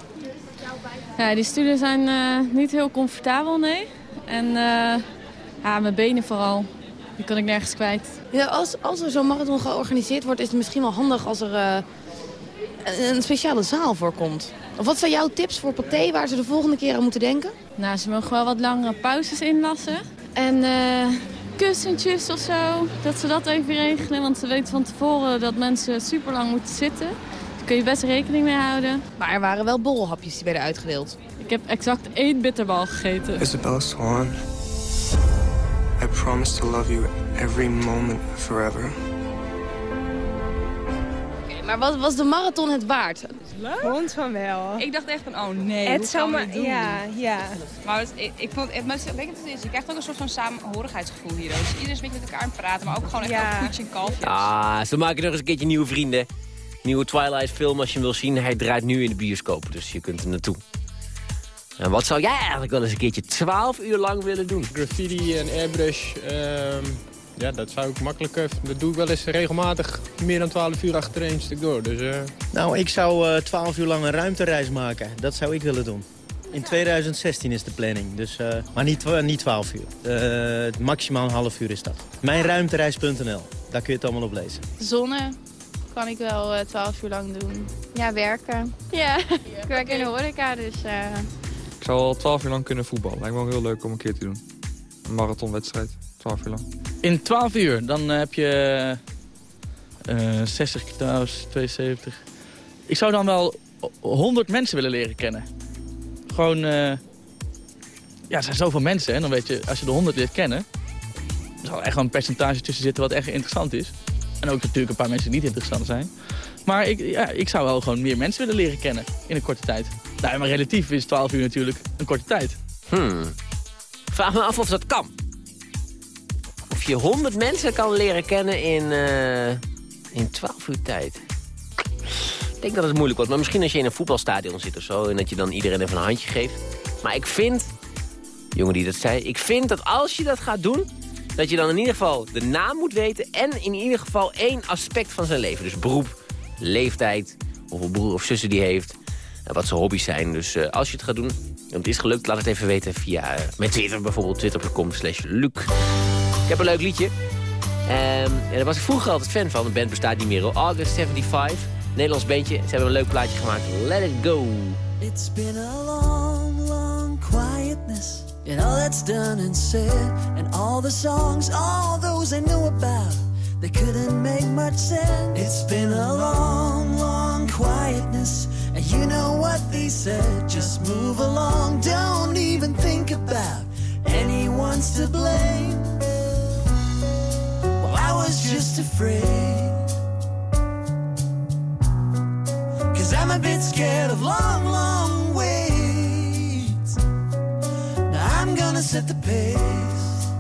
Ja, die stoelen zijn eh, niet heel comfortabel, nee. En eh, ja, mijn benen vooral. Die kan ik nergens kwijt. Ja, als, als er zo'n marathon georganiseerd wordt, is het misschien wel handig als er eh, een, een speciale zaal voor komt. Of wat zijn jouw tips voor paté waar ze de volgende keer aan moeten denken? Nou, ze mogen wel wat langere pauzes inlassen. En kussentjes of zo, dat ze dat even regelen. Want ze weten van tevoren dat mensen super lang moeten zitten. Daar kun je best rekening mee houden. Maar er waren wel borrelhapjes die werden uitgedeeld. Ik heb exact één bitterbal gegeten. Isabella Swan, I promise to love you every moment forever. Maar wat was de marathon het waard? Vond van wel. Ik dacht echt van, oh nee, Het hoe zou gaan we maar- dit doen? ja, ja. Maar het- ik, ik vond, het, maar het- het is? Je krijgt ook een soort van samenhorigheidsgevoel hier. Dus iedereen is een beetje met elkaar aan het praten, maar ook gewoon echt Ja. over koetje en kalfje. Ah, ze maken nog eens een keertje nieuwe vrienden. Nieuwe Twilight film als je hem wil zien. Hij draait nu in de bioscoop, dus je kunt er naartoe. En wat zou jij eigenlijk wel eens een keertje 12 uur lang willen doen? Graffiti en airbrush, ehm, ja, dat zou ik makkelijk... eh, dat doe ik wel eens regelmatig meer dan 12 uur achter één stuk door. Dus, eh, Nou, ik zou eh 12 uur lang een ruimtereis maken. Dat zou ik willen doen. In 2016 is de planning, dus, eh, maar niet, niet 12 uur. Eh, maximaal een half uur is dat. Mijnruimtereis.nl, daar kun je het allemaal op lezen. Zonnen kan ik wel eh, 12 uur lang doen. Ja, werken. Ja, ik werk in de horeca, dus... eh, Ik zou al 12 uur lang kunnen voetballen. Lijkt me wel heel leuk om een keer te doen. Een marathonwedstrijd, 12 uur lang. In 12 uur, dan eh, heb je eh 60 kilo's, 72. Ik zou dan wel 100 mensen willen leren kennen. Gewoon, eh, ja, er zijn zoveel mensen. En dan weet je, als je de 100 leert kennen, er zal echt wel een percentage tussen zitten wat echt interessant is. En ook natuurlijk een paar mensen die niet interessant zijn. Maar ik, ja, ik zou wel gewoon meer mensen willen leren kennen in een korte tijd. Nou, maar relatief is 12 uur natuurlijk een korte tijd. Hmm. Vraag me af of dat kan. Of je 100 mensen kan leren kennen in, eh, in 12 uur tijd. Ik denk dat het moeilijk wordt. Maar misschien als je in een voetbalstadion zit of zo... en dat je dan iedereen even een handje geeft. Maar ik vind, jongen die dat zei... ik vind dat als je dat gaat doen... dat je dan in ieder geval de naam moet weten... en in ieder geval één aspect van zijn leven. Dus beroep, leeftijd, hoeveel broer of zussen die heeft... en wat zijn hobby's zijn. Dus eh, als je het gaat doen en het is gelukt... laat het even weten via eh, mijn Twitter bijvoorbeeld. Twitter.com slash Luc. Ik heb een leuk liedje. Ehm, en daar was ik vroeger altijd fan van. De band bestaat niet meer. August 75. Nederlands bandje. Ze hebben een leuk plaatje gemaakt. Let it go. It's been a long And all that's done and said, and all the songs, all those I knew about, they couldn't make much sense. It's been a long, long quietness, and you know what they said. Just move along, don't even think about anyone's to blame. Well, I was just afraid. Cause I'm a bit scared of long, long I'm gonna set the pace.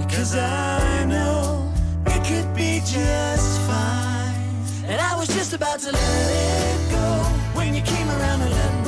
Because I know it could be just fine. And I was just about to let it go when you came around and let me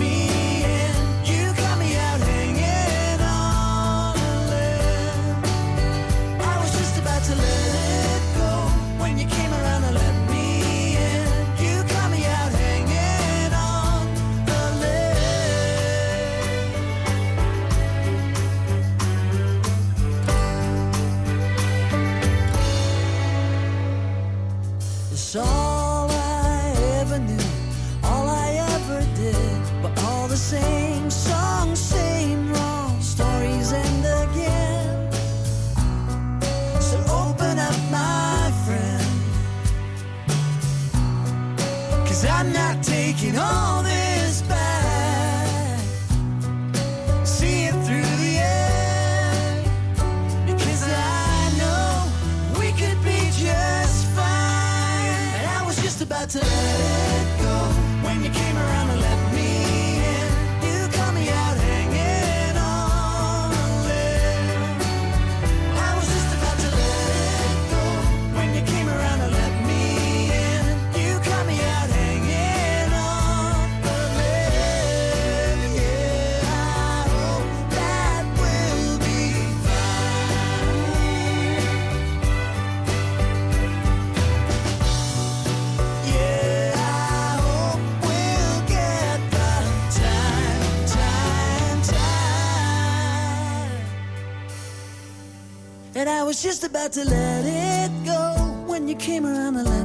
just about to let it go. When you came around the let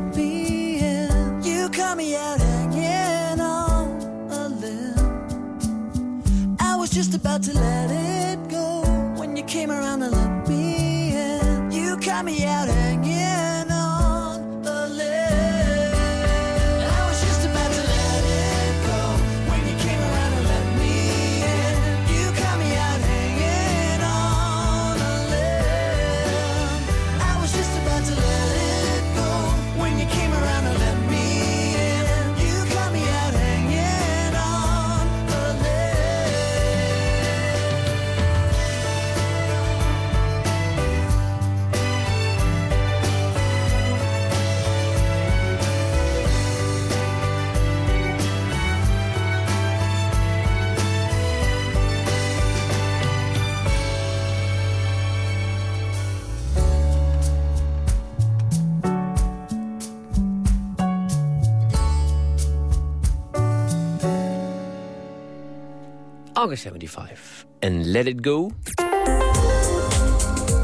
August 75. En Let It Go.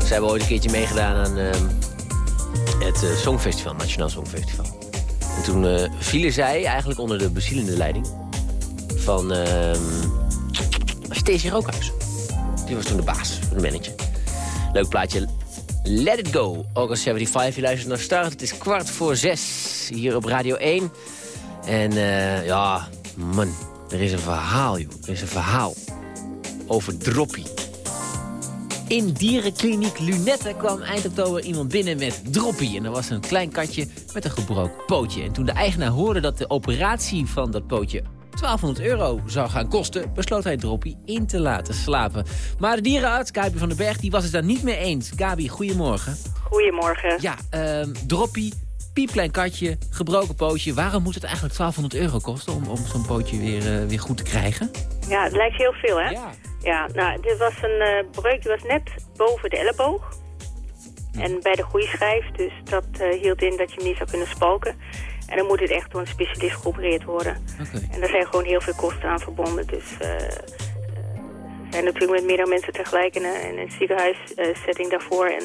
Ze hebben ooit een keertje meegedaan aan ehm, het eh, Songfestival, Nationaal Songfestival. En toen eh, vielen zij eigenlijk onder de bezielende leiding van ehm Stacey Rookhuis. Die was toen de baas, de manager. Leuk plaatje. Let It Go, August 75. Je luistert naar Start. Het is kwart voor zes hier op Radio 1. En eh, ja, man, er is een verhaal, joh. Er is een verhaal over Droppie. In dierenkliniek Lunette kwam eind oktober iemand binnen met Droppie. En dat was een klein katje met een gebroken pootje. En toen de eigenaar hoorde dat de operatie van dat pootje 1200 euro zou gaan kosten... besloot hij Droppie in te laten slapen. Maar de dierenarts, Gabi van den Berg, die was het daar niet mee eens. Gabi, goedemorgen. Goedemorgen. Ja, ehm Droppie, piepklein katje, gebroken pootje. Waarom moet het eigenlijk 1200 euro kosten om, om zo'n pootje weer, eh, weer goed te krijgen? Ja, het lijkt heel veel, hè? Ja. Ja, nou, dit was een eh, breuk, die was net boven de elleboog. En bij de groeischijf, dus dat eh, hield in dat je hem niet zou kunnen spalken. En dan moet het echt door een specialist geopereerd worden. En daar zijn gewoon heel veel kosten aan verbonden. Dus zijn natuurlijk met meerdere mensen tegelijk in een, in een ziekenhuissetting daarvoor. En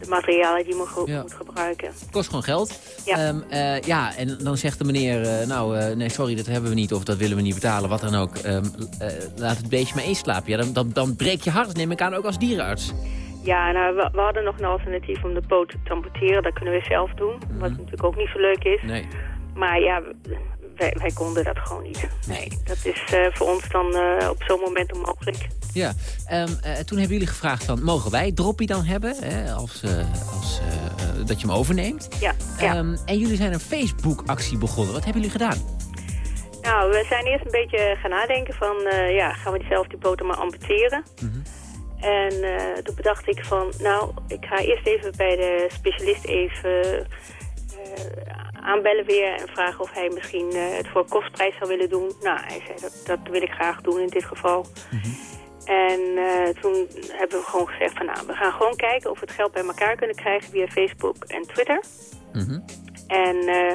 de materialen die je moet, ge- Ja. moet gebruiken. Kost gewoon geld. Ja. Ehm, eh, ja, en dan zegt de meneer, eh, nou, eh, nee, sorry, dat hebben we niet of dat willen we niet betalen, wat dan ook. Ehm, eh, laat het beestje maar inslapen. Ja, dan, dan, dan breek je hart, neem ik aan, ook als dierenarts. Ja, nou, we, we hadden nog een alternatief om de poot te amputeren. Dat kunnen we zelf doen. Wat natuurlijk ook niet zo leuk is. Nee. Maar ja, wij, wij konden dat gewoon niet. Nee. Dat is eh, voor ons dan eh, op zo'n moment onmogelijk. Ja, eh, toen hebben jullie gevraagd van, mogen wij Droppy dan hebben? Hè, als, als, dat je hem overneemt. Ja, ja. Ehm, en jullie zijn een Facebook-actie begonnen. Wat hebben jullie gedaan? Nou, we zijn eerst een beetje gaan nadenken van, ja, gaan we zelf die boter maar amputeren? En eh, toen bedacht ik van, nou, ik ga eerst even bij de specialist even aanbellen weer en vragen of hij misschien eh, het voor kostprijs zou willen doen. Nou, hij zei, dat, dat wil ik graag doen in dit geval. En eh, toen hebben we gewoon gezegd van, nou, we gaan gewoon kijken of we het geld bij elkaar kunnen krijgen via Facebook en Twitter. En eh,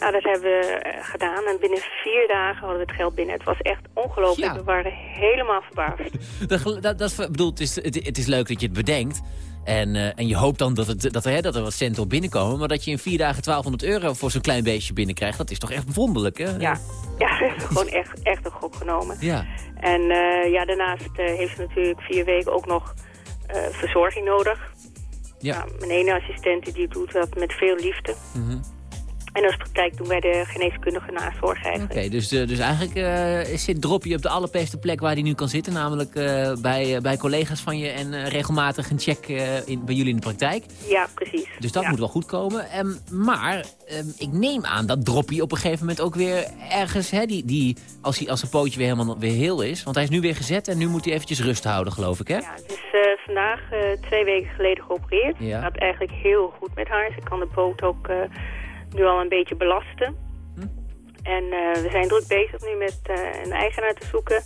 nou, dat hebben we gedaan. En binnen vier dagen hadden we het geld binnen. Het was echt ongelooflijk. Ja. We waren helemaal verbaasd. Dat, dat, dat, is- bedoel, het, is, het, het is leuk dat je het bedenkt. En, eh, en je hoopt dan dat, het, dat, er, hè, dat er wat centen op binnenkomen. Maar dat je in vier dagen 1200 euro voor zo'n klein beestje binnenkrijgt... dat is toch echt wonderlijk, hè? Ja, ja gewoon echt, echt een gok genomen. Ja. En eh, ja, daarnaast eh, heeft ze natuurlijk vier weken ook nog verzorging nodig. Ja. Nou, mijn ene assistent die doet dat met veel liefde. Mhm. En als praktijk doen wij de geneeskundige nazorg Oké, eigenlijk. dus, eh, dus eigenlijk eh, zit Droppy op de allerbeste plek waar hij nu kan zitten. Namelijk eh, bij, eh, bij collega's van je en eh, regelmatig een check eh, in, bij jullie in de praktijk. Ja, precies. Dus dat Ja. moet wel goed komen. Ehm, maar ehm, ik neem aan dat Droppy op een gegeven moment ook weer ergens... Hè, die, die, als, hij, als zijn pootje weer helemaal weer heel is. Want hij is nu weer gezet en nu moet hij eventjes rust houden, geloof ik, hè? Ja, het is eh, vandaag eh, twee weken geleden geopereerd. Ja. Het gaat eigenlijk heel goed met haar. Ze kan de poot ook eh, nu al een beetje belasten. Hm. En eh, we zijn druk bezig nu met eh, een eigenaar te zoeken.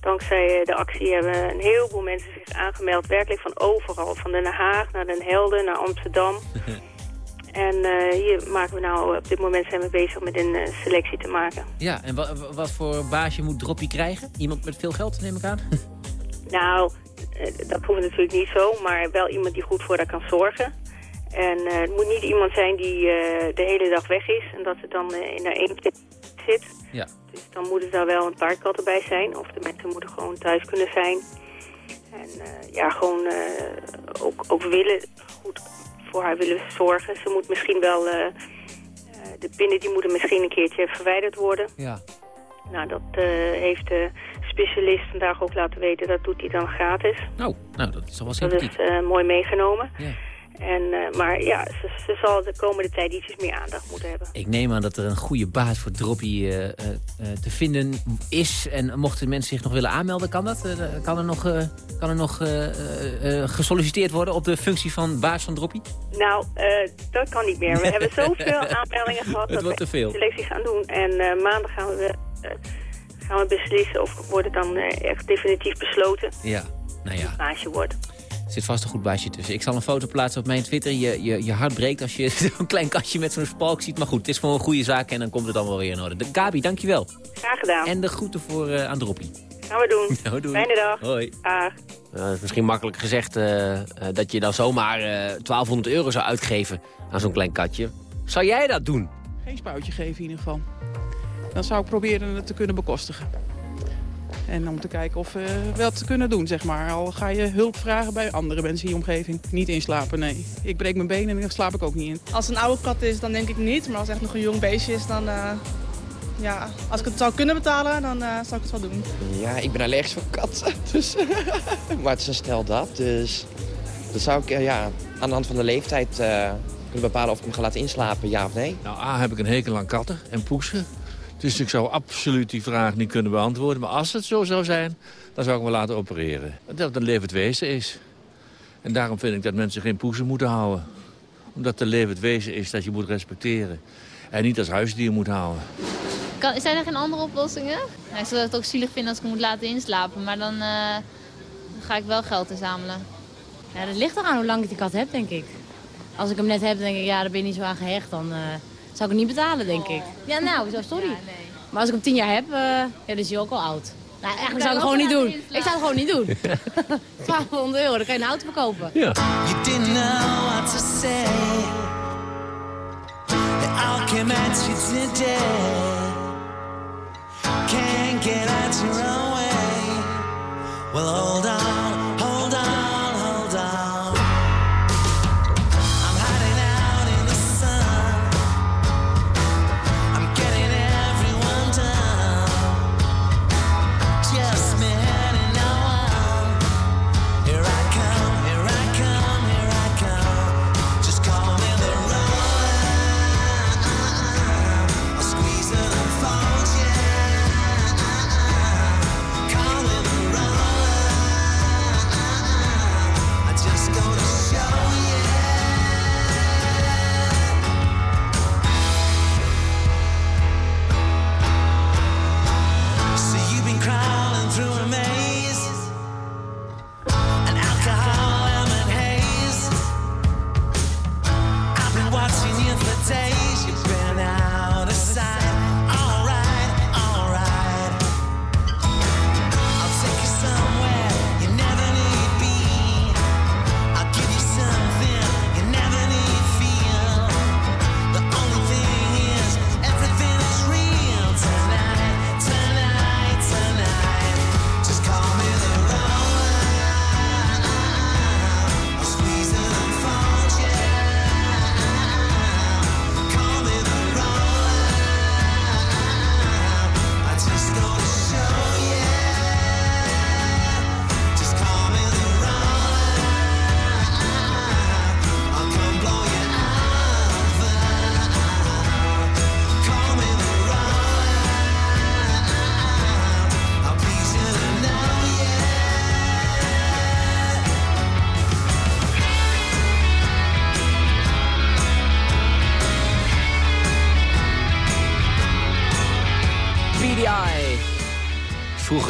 Dankzij eh, de actie hebben een heleboel mensen zich aangemeld. Werkelijk van overal. Van Den Haag naar Den Helder naar Amsterdam. en hier maken we nou, op dit moment zijn we bezig met een selectie te maken. Ja, en wa- wa- wat voor baasje moet Droppy krijgen? Iemand met veel geld, neem ik aan? Nou, dat hoeft natuurlijk niet zo, maar wel iemand die goed voor haar kan zorgen. En eh, het moet niet iemand zijn die eh, de hele dag weg is en dat ze dan eh, in haar eentje zit. Ja. Dus dan moeten er wel een paar katten bij zijn. Of de mensen moeten gewoon thuis kunnen zijn. En ja, gewoon ook, ook willen, goed voor haar willen zorgen. Ze moet misschien wel, de pinnen die moeten misschien een keertje verwijderd worden. Ja. Nou, dat heeft de specialist vandaag ook laten weten. Dat doet hij dan gratis. Oh, nou, dat is wel Dat sympathiek. is eh, mooi meegenomen. Ja. En, eh, maar ja, ze, ze zal de komende tijd ietsjes meer aandacht moeten hebben. Ik neem aan dat er een goede baas voor Droppy eh, eh, te vinden is. En mochten mensen zich nog willen aanmelden, kan dat? Kan er nog, kan er nog gesolliciteerd worden op de functie van baas van Droppy? Nou, dat kan niet meer. We hebben zoveel aanmeldingen gehad dat we veel. selectie gaan doen. En maandag gaan we, gaan we beslissen of wordt het dan echt definitief besloten. Ja, nou ja. Baasje wordt. Er zit vast een goed baasje tussen. Ik zal een foto plaatsen op mijn Twitter. Je, je, je hart breekt als je zo'n klein kastje met zo'n spalk ziet. Maar goed, het is voor een goede zaak en dan komt het allemaal weer in orde. De, Gabi, dankjewel. Graag gedaan. En de groeten voor eh, aan Droppy. Gaan we doen. Nou, doei. Fijne dag. Hoi. Uh, het is misschien makkelijk gezegd eh, eh, dat je dan zomaar eh 1200 euro zou uitgeven aan zo'n klein katje. Zou jij dat doen? Geen spuitje geven in ieder geval. Dan zou ik proberen het te kunnen bekostigen. En om te kijken of we wat te kunnen doen, zeg maar. Al ga je hulp vragen bij andere mensen in je omgeving. Niet inslapen, nee. Ik breek mijn benen en dan slaap ik ook niet in. Als het een oude kat is, dan denk ik niet. Maar als het echt nog een jong beestje is, dan... eh, ja, als ik het zou kunnen betalen, dan eh, zou ik het wel doen. Ja, ik ben allergisch voor katten. Dus, maar het is een stel dat. Dus dat zou ik eh, ja, aan de hand van de leeftijd eh, kunnen bepalen of ik hem ga laten inslapen, ja of nee. Nou, A, heb ik een hekel aan katten en poesen. Dus ik zou absoluut die vraag niet kunnen beantwoorden. Maar als het zo zou zijn, dan zou ik me laten opereren. Dat het een levend wezen is. En daarom vind ik dat mensen geen poesen moeten houden. Omdat het een levend wezen is dat je moet respecteren. En niet als huisdier moet houden. Kan, zijn er geen andere oplossingen? Ja, ik zou het ook zielig vinden als ik hem moet laten inslapen, maar dan eh, ga ik wel geld inzamelen. Ja, dat ligt eraan hoe lang ik die kat heb, denk ik. Als ik hem net heb, denk ik, ja, daar ben je niet zo aan gehecht. Dan eh, zou ik het niet betalen, denk ik. Ja, nou, zo, sorry. Maar als ik hem tien jaar heb, eh, ja, dan is hij ook al oud. Nou, eigenlijk zou ik het gewoon niet doen. Ik zou het gewoon niet doen. 1200 euro, dan kan je een auto verkopen. Ja. You didn't know what to say. All came at you today. Can't get out your own way. Well, hold on,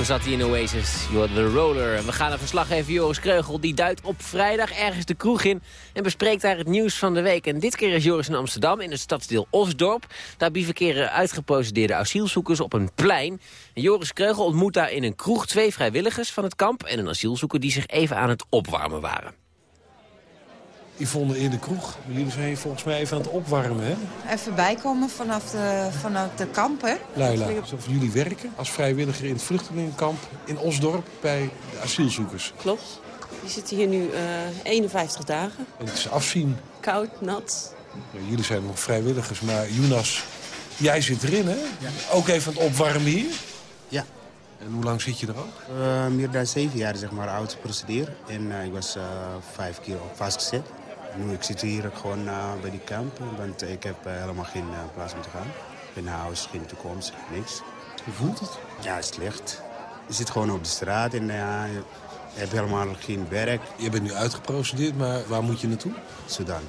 Vroeger zat hij in Oasis, You're the Roller. We gaan naar even Joris Kreugel. Die duidt op vrijdag ergens de kroeg in en bespreekt daar het nieuws van de week. En dit keer is Joris in Amsterdam, in het stadsdeel Osdorp. Daar bivakeren uitgeprocedeerde asielzoekers op een plein. Joris Kreugel ontmoet daar in een kroeg twee vrijwilligers van het kamp... en een asielzoeker die zich even aan het opwarmen waren. Yvonne in de kroeg. Jullie zijn volgens mij even aan het opwarmen, hè? Even bijkomen vanaf de, vanuit de kamp, hè? Leila, alsof jullie werken als vrijwilliger in het vluchtelingenkamp in Osdorp bij de asielzoekers. Klopt. Die zitten hier nu uh, 51 dagen. En het is afzien. Koud, nat. Ja, jullie zijn nog vrijwilligers, maar Jonas, jij zit erin, hè? Ja. Ook even aan het opwarmen hier? Ja. En hoe lang zit je er ook? Uh, meer dan zeven jaar, zeg maar, oud procedure. En uh, ik was uh, vijf keer op vastgezet. Nu, ik zit hier gewoon uh, bij die kamp, want ik heb uh, helemaal geen uh, plaats om te gaan. Geen huis, geen toekomst, niks. Hoe voelt het? Ja, slecht. Je zit gewoon op de straat en ja, je hebt helemaal geen werk. Je bent nu uitgeprocedeerd, maar waar moet je naartoe? Sudan.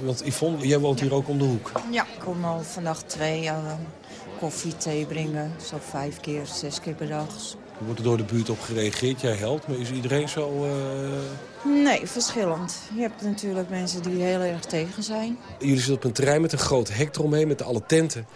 Want Yvonne, jij woont hier ook om de hoek. Ja, ik kom al vannacht twee koffie, thee brengen. Zo vijf keer, zes keer per dag. Er wordt er door de buurt op gereageerd. Jij helpt, maar is iedereen zo... Uh... Nee, verschillend. Je hebt natuurlijk mensen die heel erg tegen zijn. Jullie zitten op een terrein met een groot hek eromheen, met alle tenten.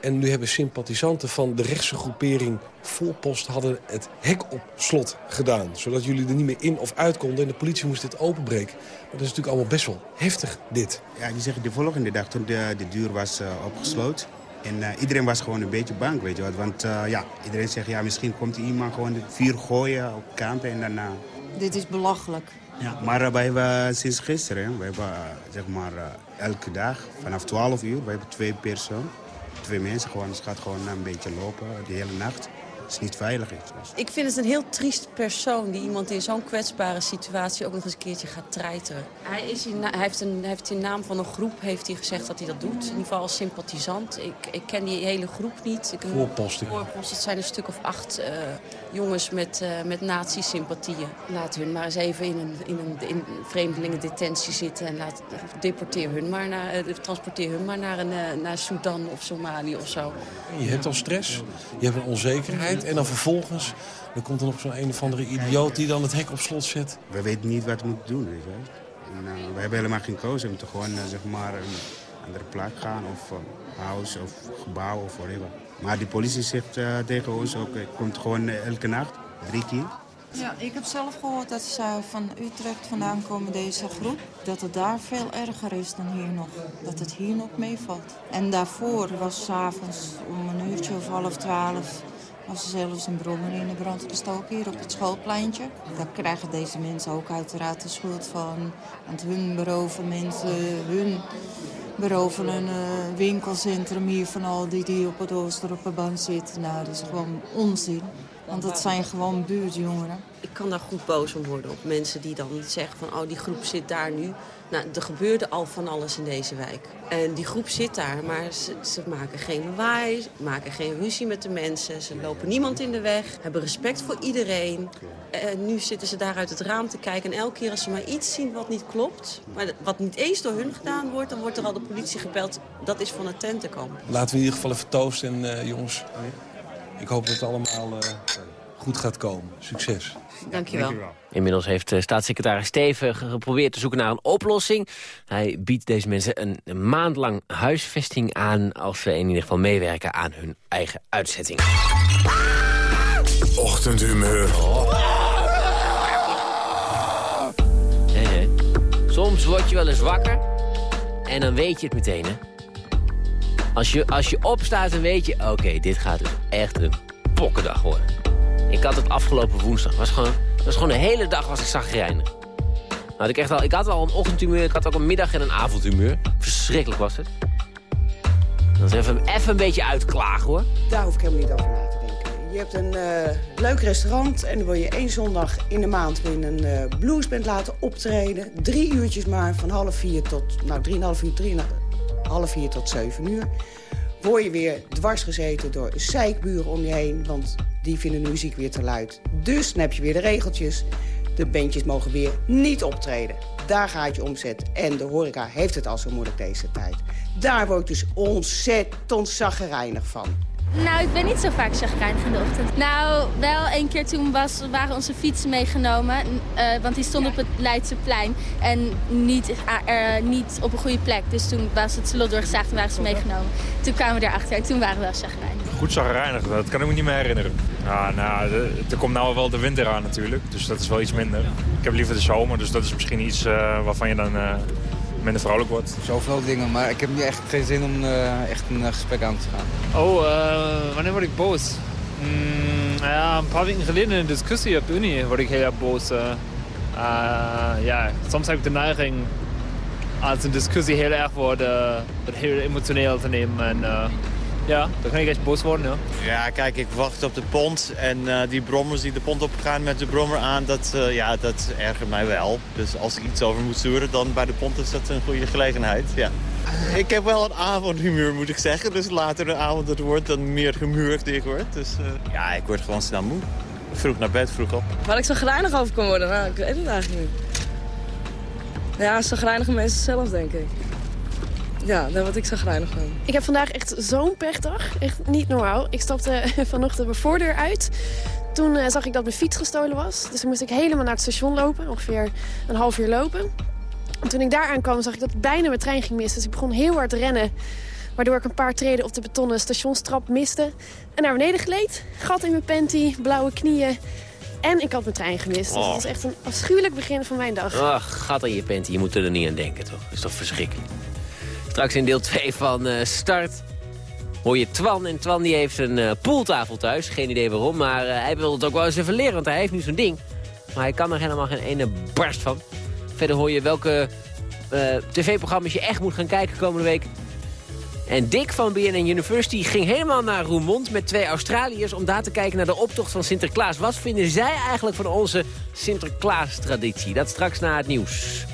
En nu hebben sympathisanten van de rechtse groepering Voorpost... hadden het hek op slot gedaan. Zodat jullie er niet meer in of uit konden. En de politie moest dit openbreken. Maar dat is natuurlijk allemaal best wel heftig, dit. Ja, die zeggen de volgende dag, toen de, de deur was uh, opgesloten... En uh, iedereen was gewoon een beetje bang, weet je wat. Want uh, ja, iedereen zegt, ja, misschien komt iemand gewoon het vuur gooien op kampen en daarna... Dit is belachelijk. Ja, maar wij hebben sinds gisteren, we hebben zeg maar elke dag vanaf 12 uur, we hebben twee personen, twee mensen gewoon. Het gaat gewoon een beetje lopen de hele nacht. Het is niet veilig. Dus. Ik vind het een heel triest persoon die iemand in zo'n kwetsbare situatie ook nog eens een keertje gaat treiteren. Hij, is in, hij, heeft een, hij heeft in naam van een groep heeft hij gezegd dat hij dat doet. In ieder geval als sympathisant. Ik, ik ken die hele groep niet. Ik, Voorposten. Voorposten. Het zijn een stuk of acht uh, jongens met, uh, met nazi-sympathieën. Laat hun maar eens even in een, in een in vreemdelingendetentie zitten. En laat, deporteer hun maar naar, uh, transporteer hun maar naar, een, naar Sudan of Somalië of zo. Je hebt al stress. Je hebt een onzekerheid. En dan vervolgens dan komt er nog zo'n een of andere idioot die dan het hek op slot zet. We weten niet wat we moeten doen. Weet je. En, uh, we hebben helemaal geen keuze. We moeten gewoon uh, zeg maar een andere plek gaan. Of een uh, huis of gebouw of whatever. Maar die politie zegt uh, tegen ons ook, het komt gewoon elke nacht. Drie keer. Ja, ik heb zelf gehoord dat ze van Utrecht vandaan komen, deze groep. Dat het daar veel erger is dan hier nog. Dat het hier nog meevalt. En daarvoor was s'avonds om een uurtje of half twaalf was er zelfs een brommer in de brand gestoken hier op het schoolpleintje. Daar krijgen deze mensen ook uiteraard de schuld van. Want hun beroven mensen, hun beroven een uh, winkelcentrum hier van al die die op het Oosteruppenbaan zitten. Nou, dat is gewoon onzin. Want dat zijn gewoon buurtjongeren. Ik kan daar goed boos om worden op mensen die dan zeggen van... oh, die groep zit daar nu. Nou, er gebeurde al van alles in deze wijk. En die groep zit daar, maar ze, ze maken geen lawaai, maken geen ruzie met de mensen. Ze lopen niemand in de weg, hebben respect voor iedereen. En nu zitten ze daar uit het raam te kijken. En elke keer als ze maar iets zien wat niet klopt... maar wat niet eens door hun gedaan wordt... dan wordt er al de politie gebeld. Dat is van het tentenkamp. Laten we in ieder geval even toosten. En uh, jongens, ik hoop dat het allemaal uh, goed gaat komen. Succes. Dankjewel. Dankjewel. Inmiddels heeft uh, staatssecretaris Steven geprobeerd te zoeken naar een oplossing. Hij biedt deze mensen een, maand lang huisvesting aan... als ze in ieder geval meewerken aan hun eigen uitzetting. Ochtendhumeur. He. Soms word je wel eens wakker en dan weet je het meteen, hè? Als je, als je opstaat, dan weet je... oké, okay, dit gaat dus echt een pokkendag worden. Ik had het afgelopen woensdag. Was gewoon, was gewoon de hele dag was ik zagrijnig. Nou, ik, echt al, ik had al een ochtendhumeur, ik had ook een middag- en een avondhumeur. Verschrikkelijk was het. Dat is even, even een beetje uitklagen, hoor. Daar hoef ik helemaal niet over na te denken. Je hebt een uh, leuk restaurant en dan wil je één zondag in de maand in een uh, bluesband laten optreden. Drie uurtjes maar, van half vier tot, nou drieënhalf uur, drie, half vier tot zeven uur. Word je weer dwars gezeten door zeikburen om je heen, want die vinden de muziek weer te luid. Dus dan heb je weer de regeltjes. De bandjes mogen weer niet optreden. Daar gaat je omzet. En de horeca heeft het al zo moeilijk deze tijd. Daar word ik dus ontzettend zaggerijnig van. Nou, ik ben niet zo vaak chagrijnig in de ochtend. Nou, wel een keer toen was, waren onze fietsen meegenomen. Uh, want die stonden op het Leidseplein. En niet, uh, niet op een goede plek. Dus toen was het slot doorgezaagd en waren ze meegenomen. Toen kwamen we erachter en toen waren we wel chagrijnig. Goed chagrijnig, dat kan ik me niet meer herinneren. Ja, nou, er komt nou wel de winter aan natuurlijk. Dus dat is wel iets minder. Ik heb liever de zomer, dus dat is misschien iets uh, waarvan je dan minder vrolijk wordt. Zoveel dingen, maar ik heb nu echt geen zin om uh, echt een uh, gesprek aan te gaan. Oh, uh, wanneer word ik boos? Mm, ja, een paar weken geleden in een discussie op de Unie word ik heel erg boos. ja, soms heb ik de neiging als een discussie heel erg wordt, het heel emotioneel te nemen. En, ja, dan kan ik echt boos worden, ja. Ja, kijk, ik wacht op de pont. En uh, die brommers die de pont opgaan met de brommer aan, dat, uh, ja, dat ergert mij wel. Dus als ik iets over moet sturen, dan bij de pont is dat een goede gelegenheid, ja. Ik heb wel een avondhumeur, moet ik zeggen. Dus later de avond het wordt, dan meer gemuurd ik word. Dus uh, ja, ik word gewoon snel moe. Vroeg naar bed, vroeg op. Waar ik zo grijnig over kan worden? Nou, ik weet het eigenlijk niet. Ja, zo grijnige mensen zelf, denk ik. Ja, daar word ik zo van. Ik heb vandaag echt zo'n pechdag. Echt niet normaal. Ik stapte vanochtend mijn voordeur uit. Toen uh, zag ik dat mijn fiets gestolen was. Dus toen moest ik helemaal naar het station lopen. Ongeveer een half uur lopen. En toen ik daar aankwam zag ik dat ik bijna mijn trein ging missen. Dus ik begon heel hard rennen. Waardoor ik een paar treden op de betonnen stationstrap miste. En naar beneden gleed. Gat in mijn panty, blauwe knieën. En ik had mijn trein gemist. Dus het was echt een afschuwelijk begin van mijn dag. Ach, gat in je panty. Je moet er niet aan denken, toch? Dat is toch verschrikkelijk. Straks in deel 2 van uh, Start hoor je Twan. En Twan die heeft een uh, pooltafel thuis. Geen idee waarom, maar uh, hij wil het ook wel eens even leren. Want hij heeft nu zo'n ding. Maar hij kan er helemaal geen ene barst van. Verder hoor je welke tv-programma's je echt moet gaan kijken komende week. En Dick van BNN University ging helemaal naar Roermond met twee Australiërs... om daar te kijken naar de optocht van Sinterklaas. Wat vinden zij eigenlijk van onze Sinterklaas-traditie? Dat straks na het nieuws.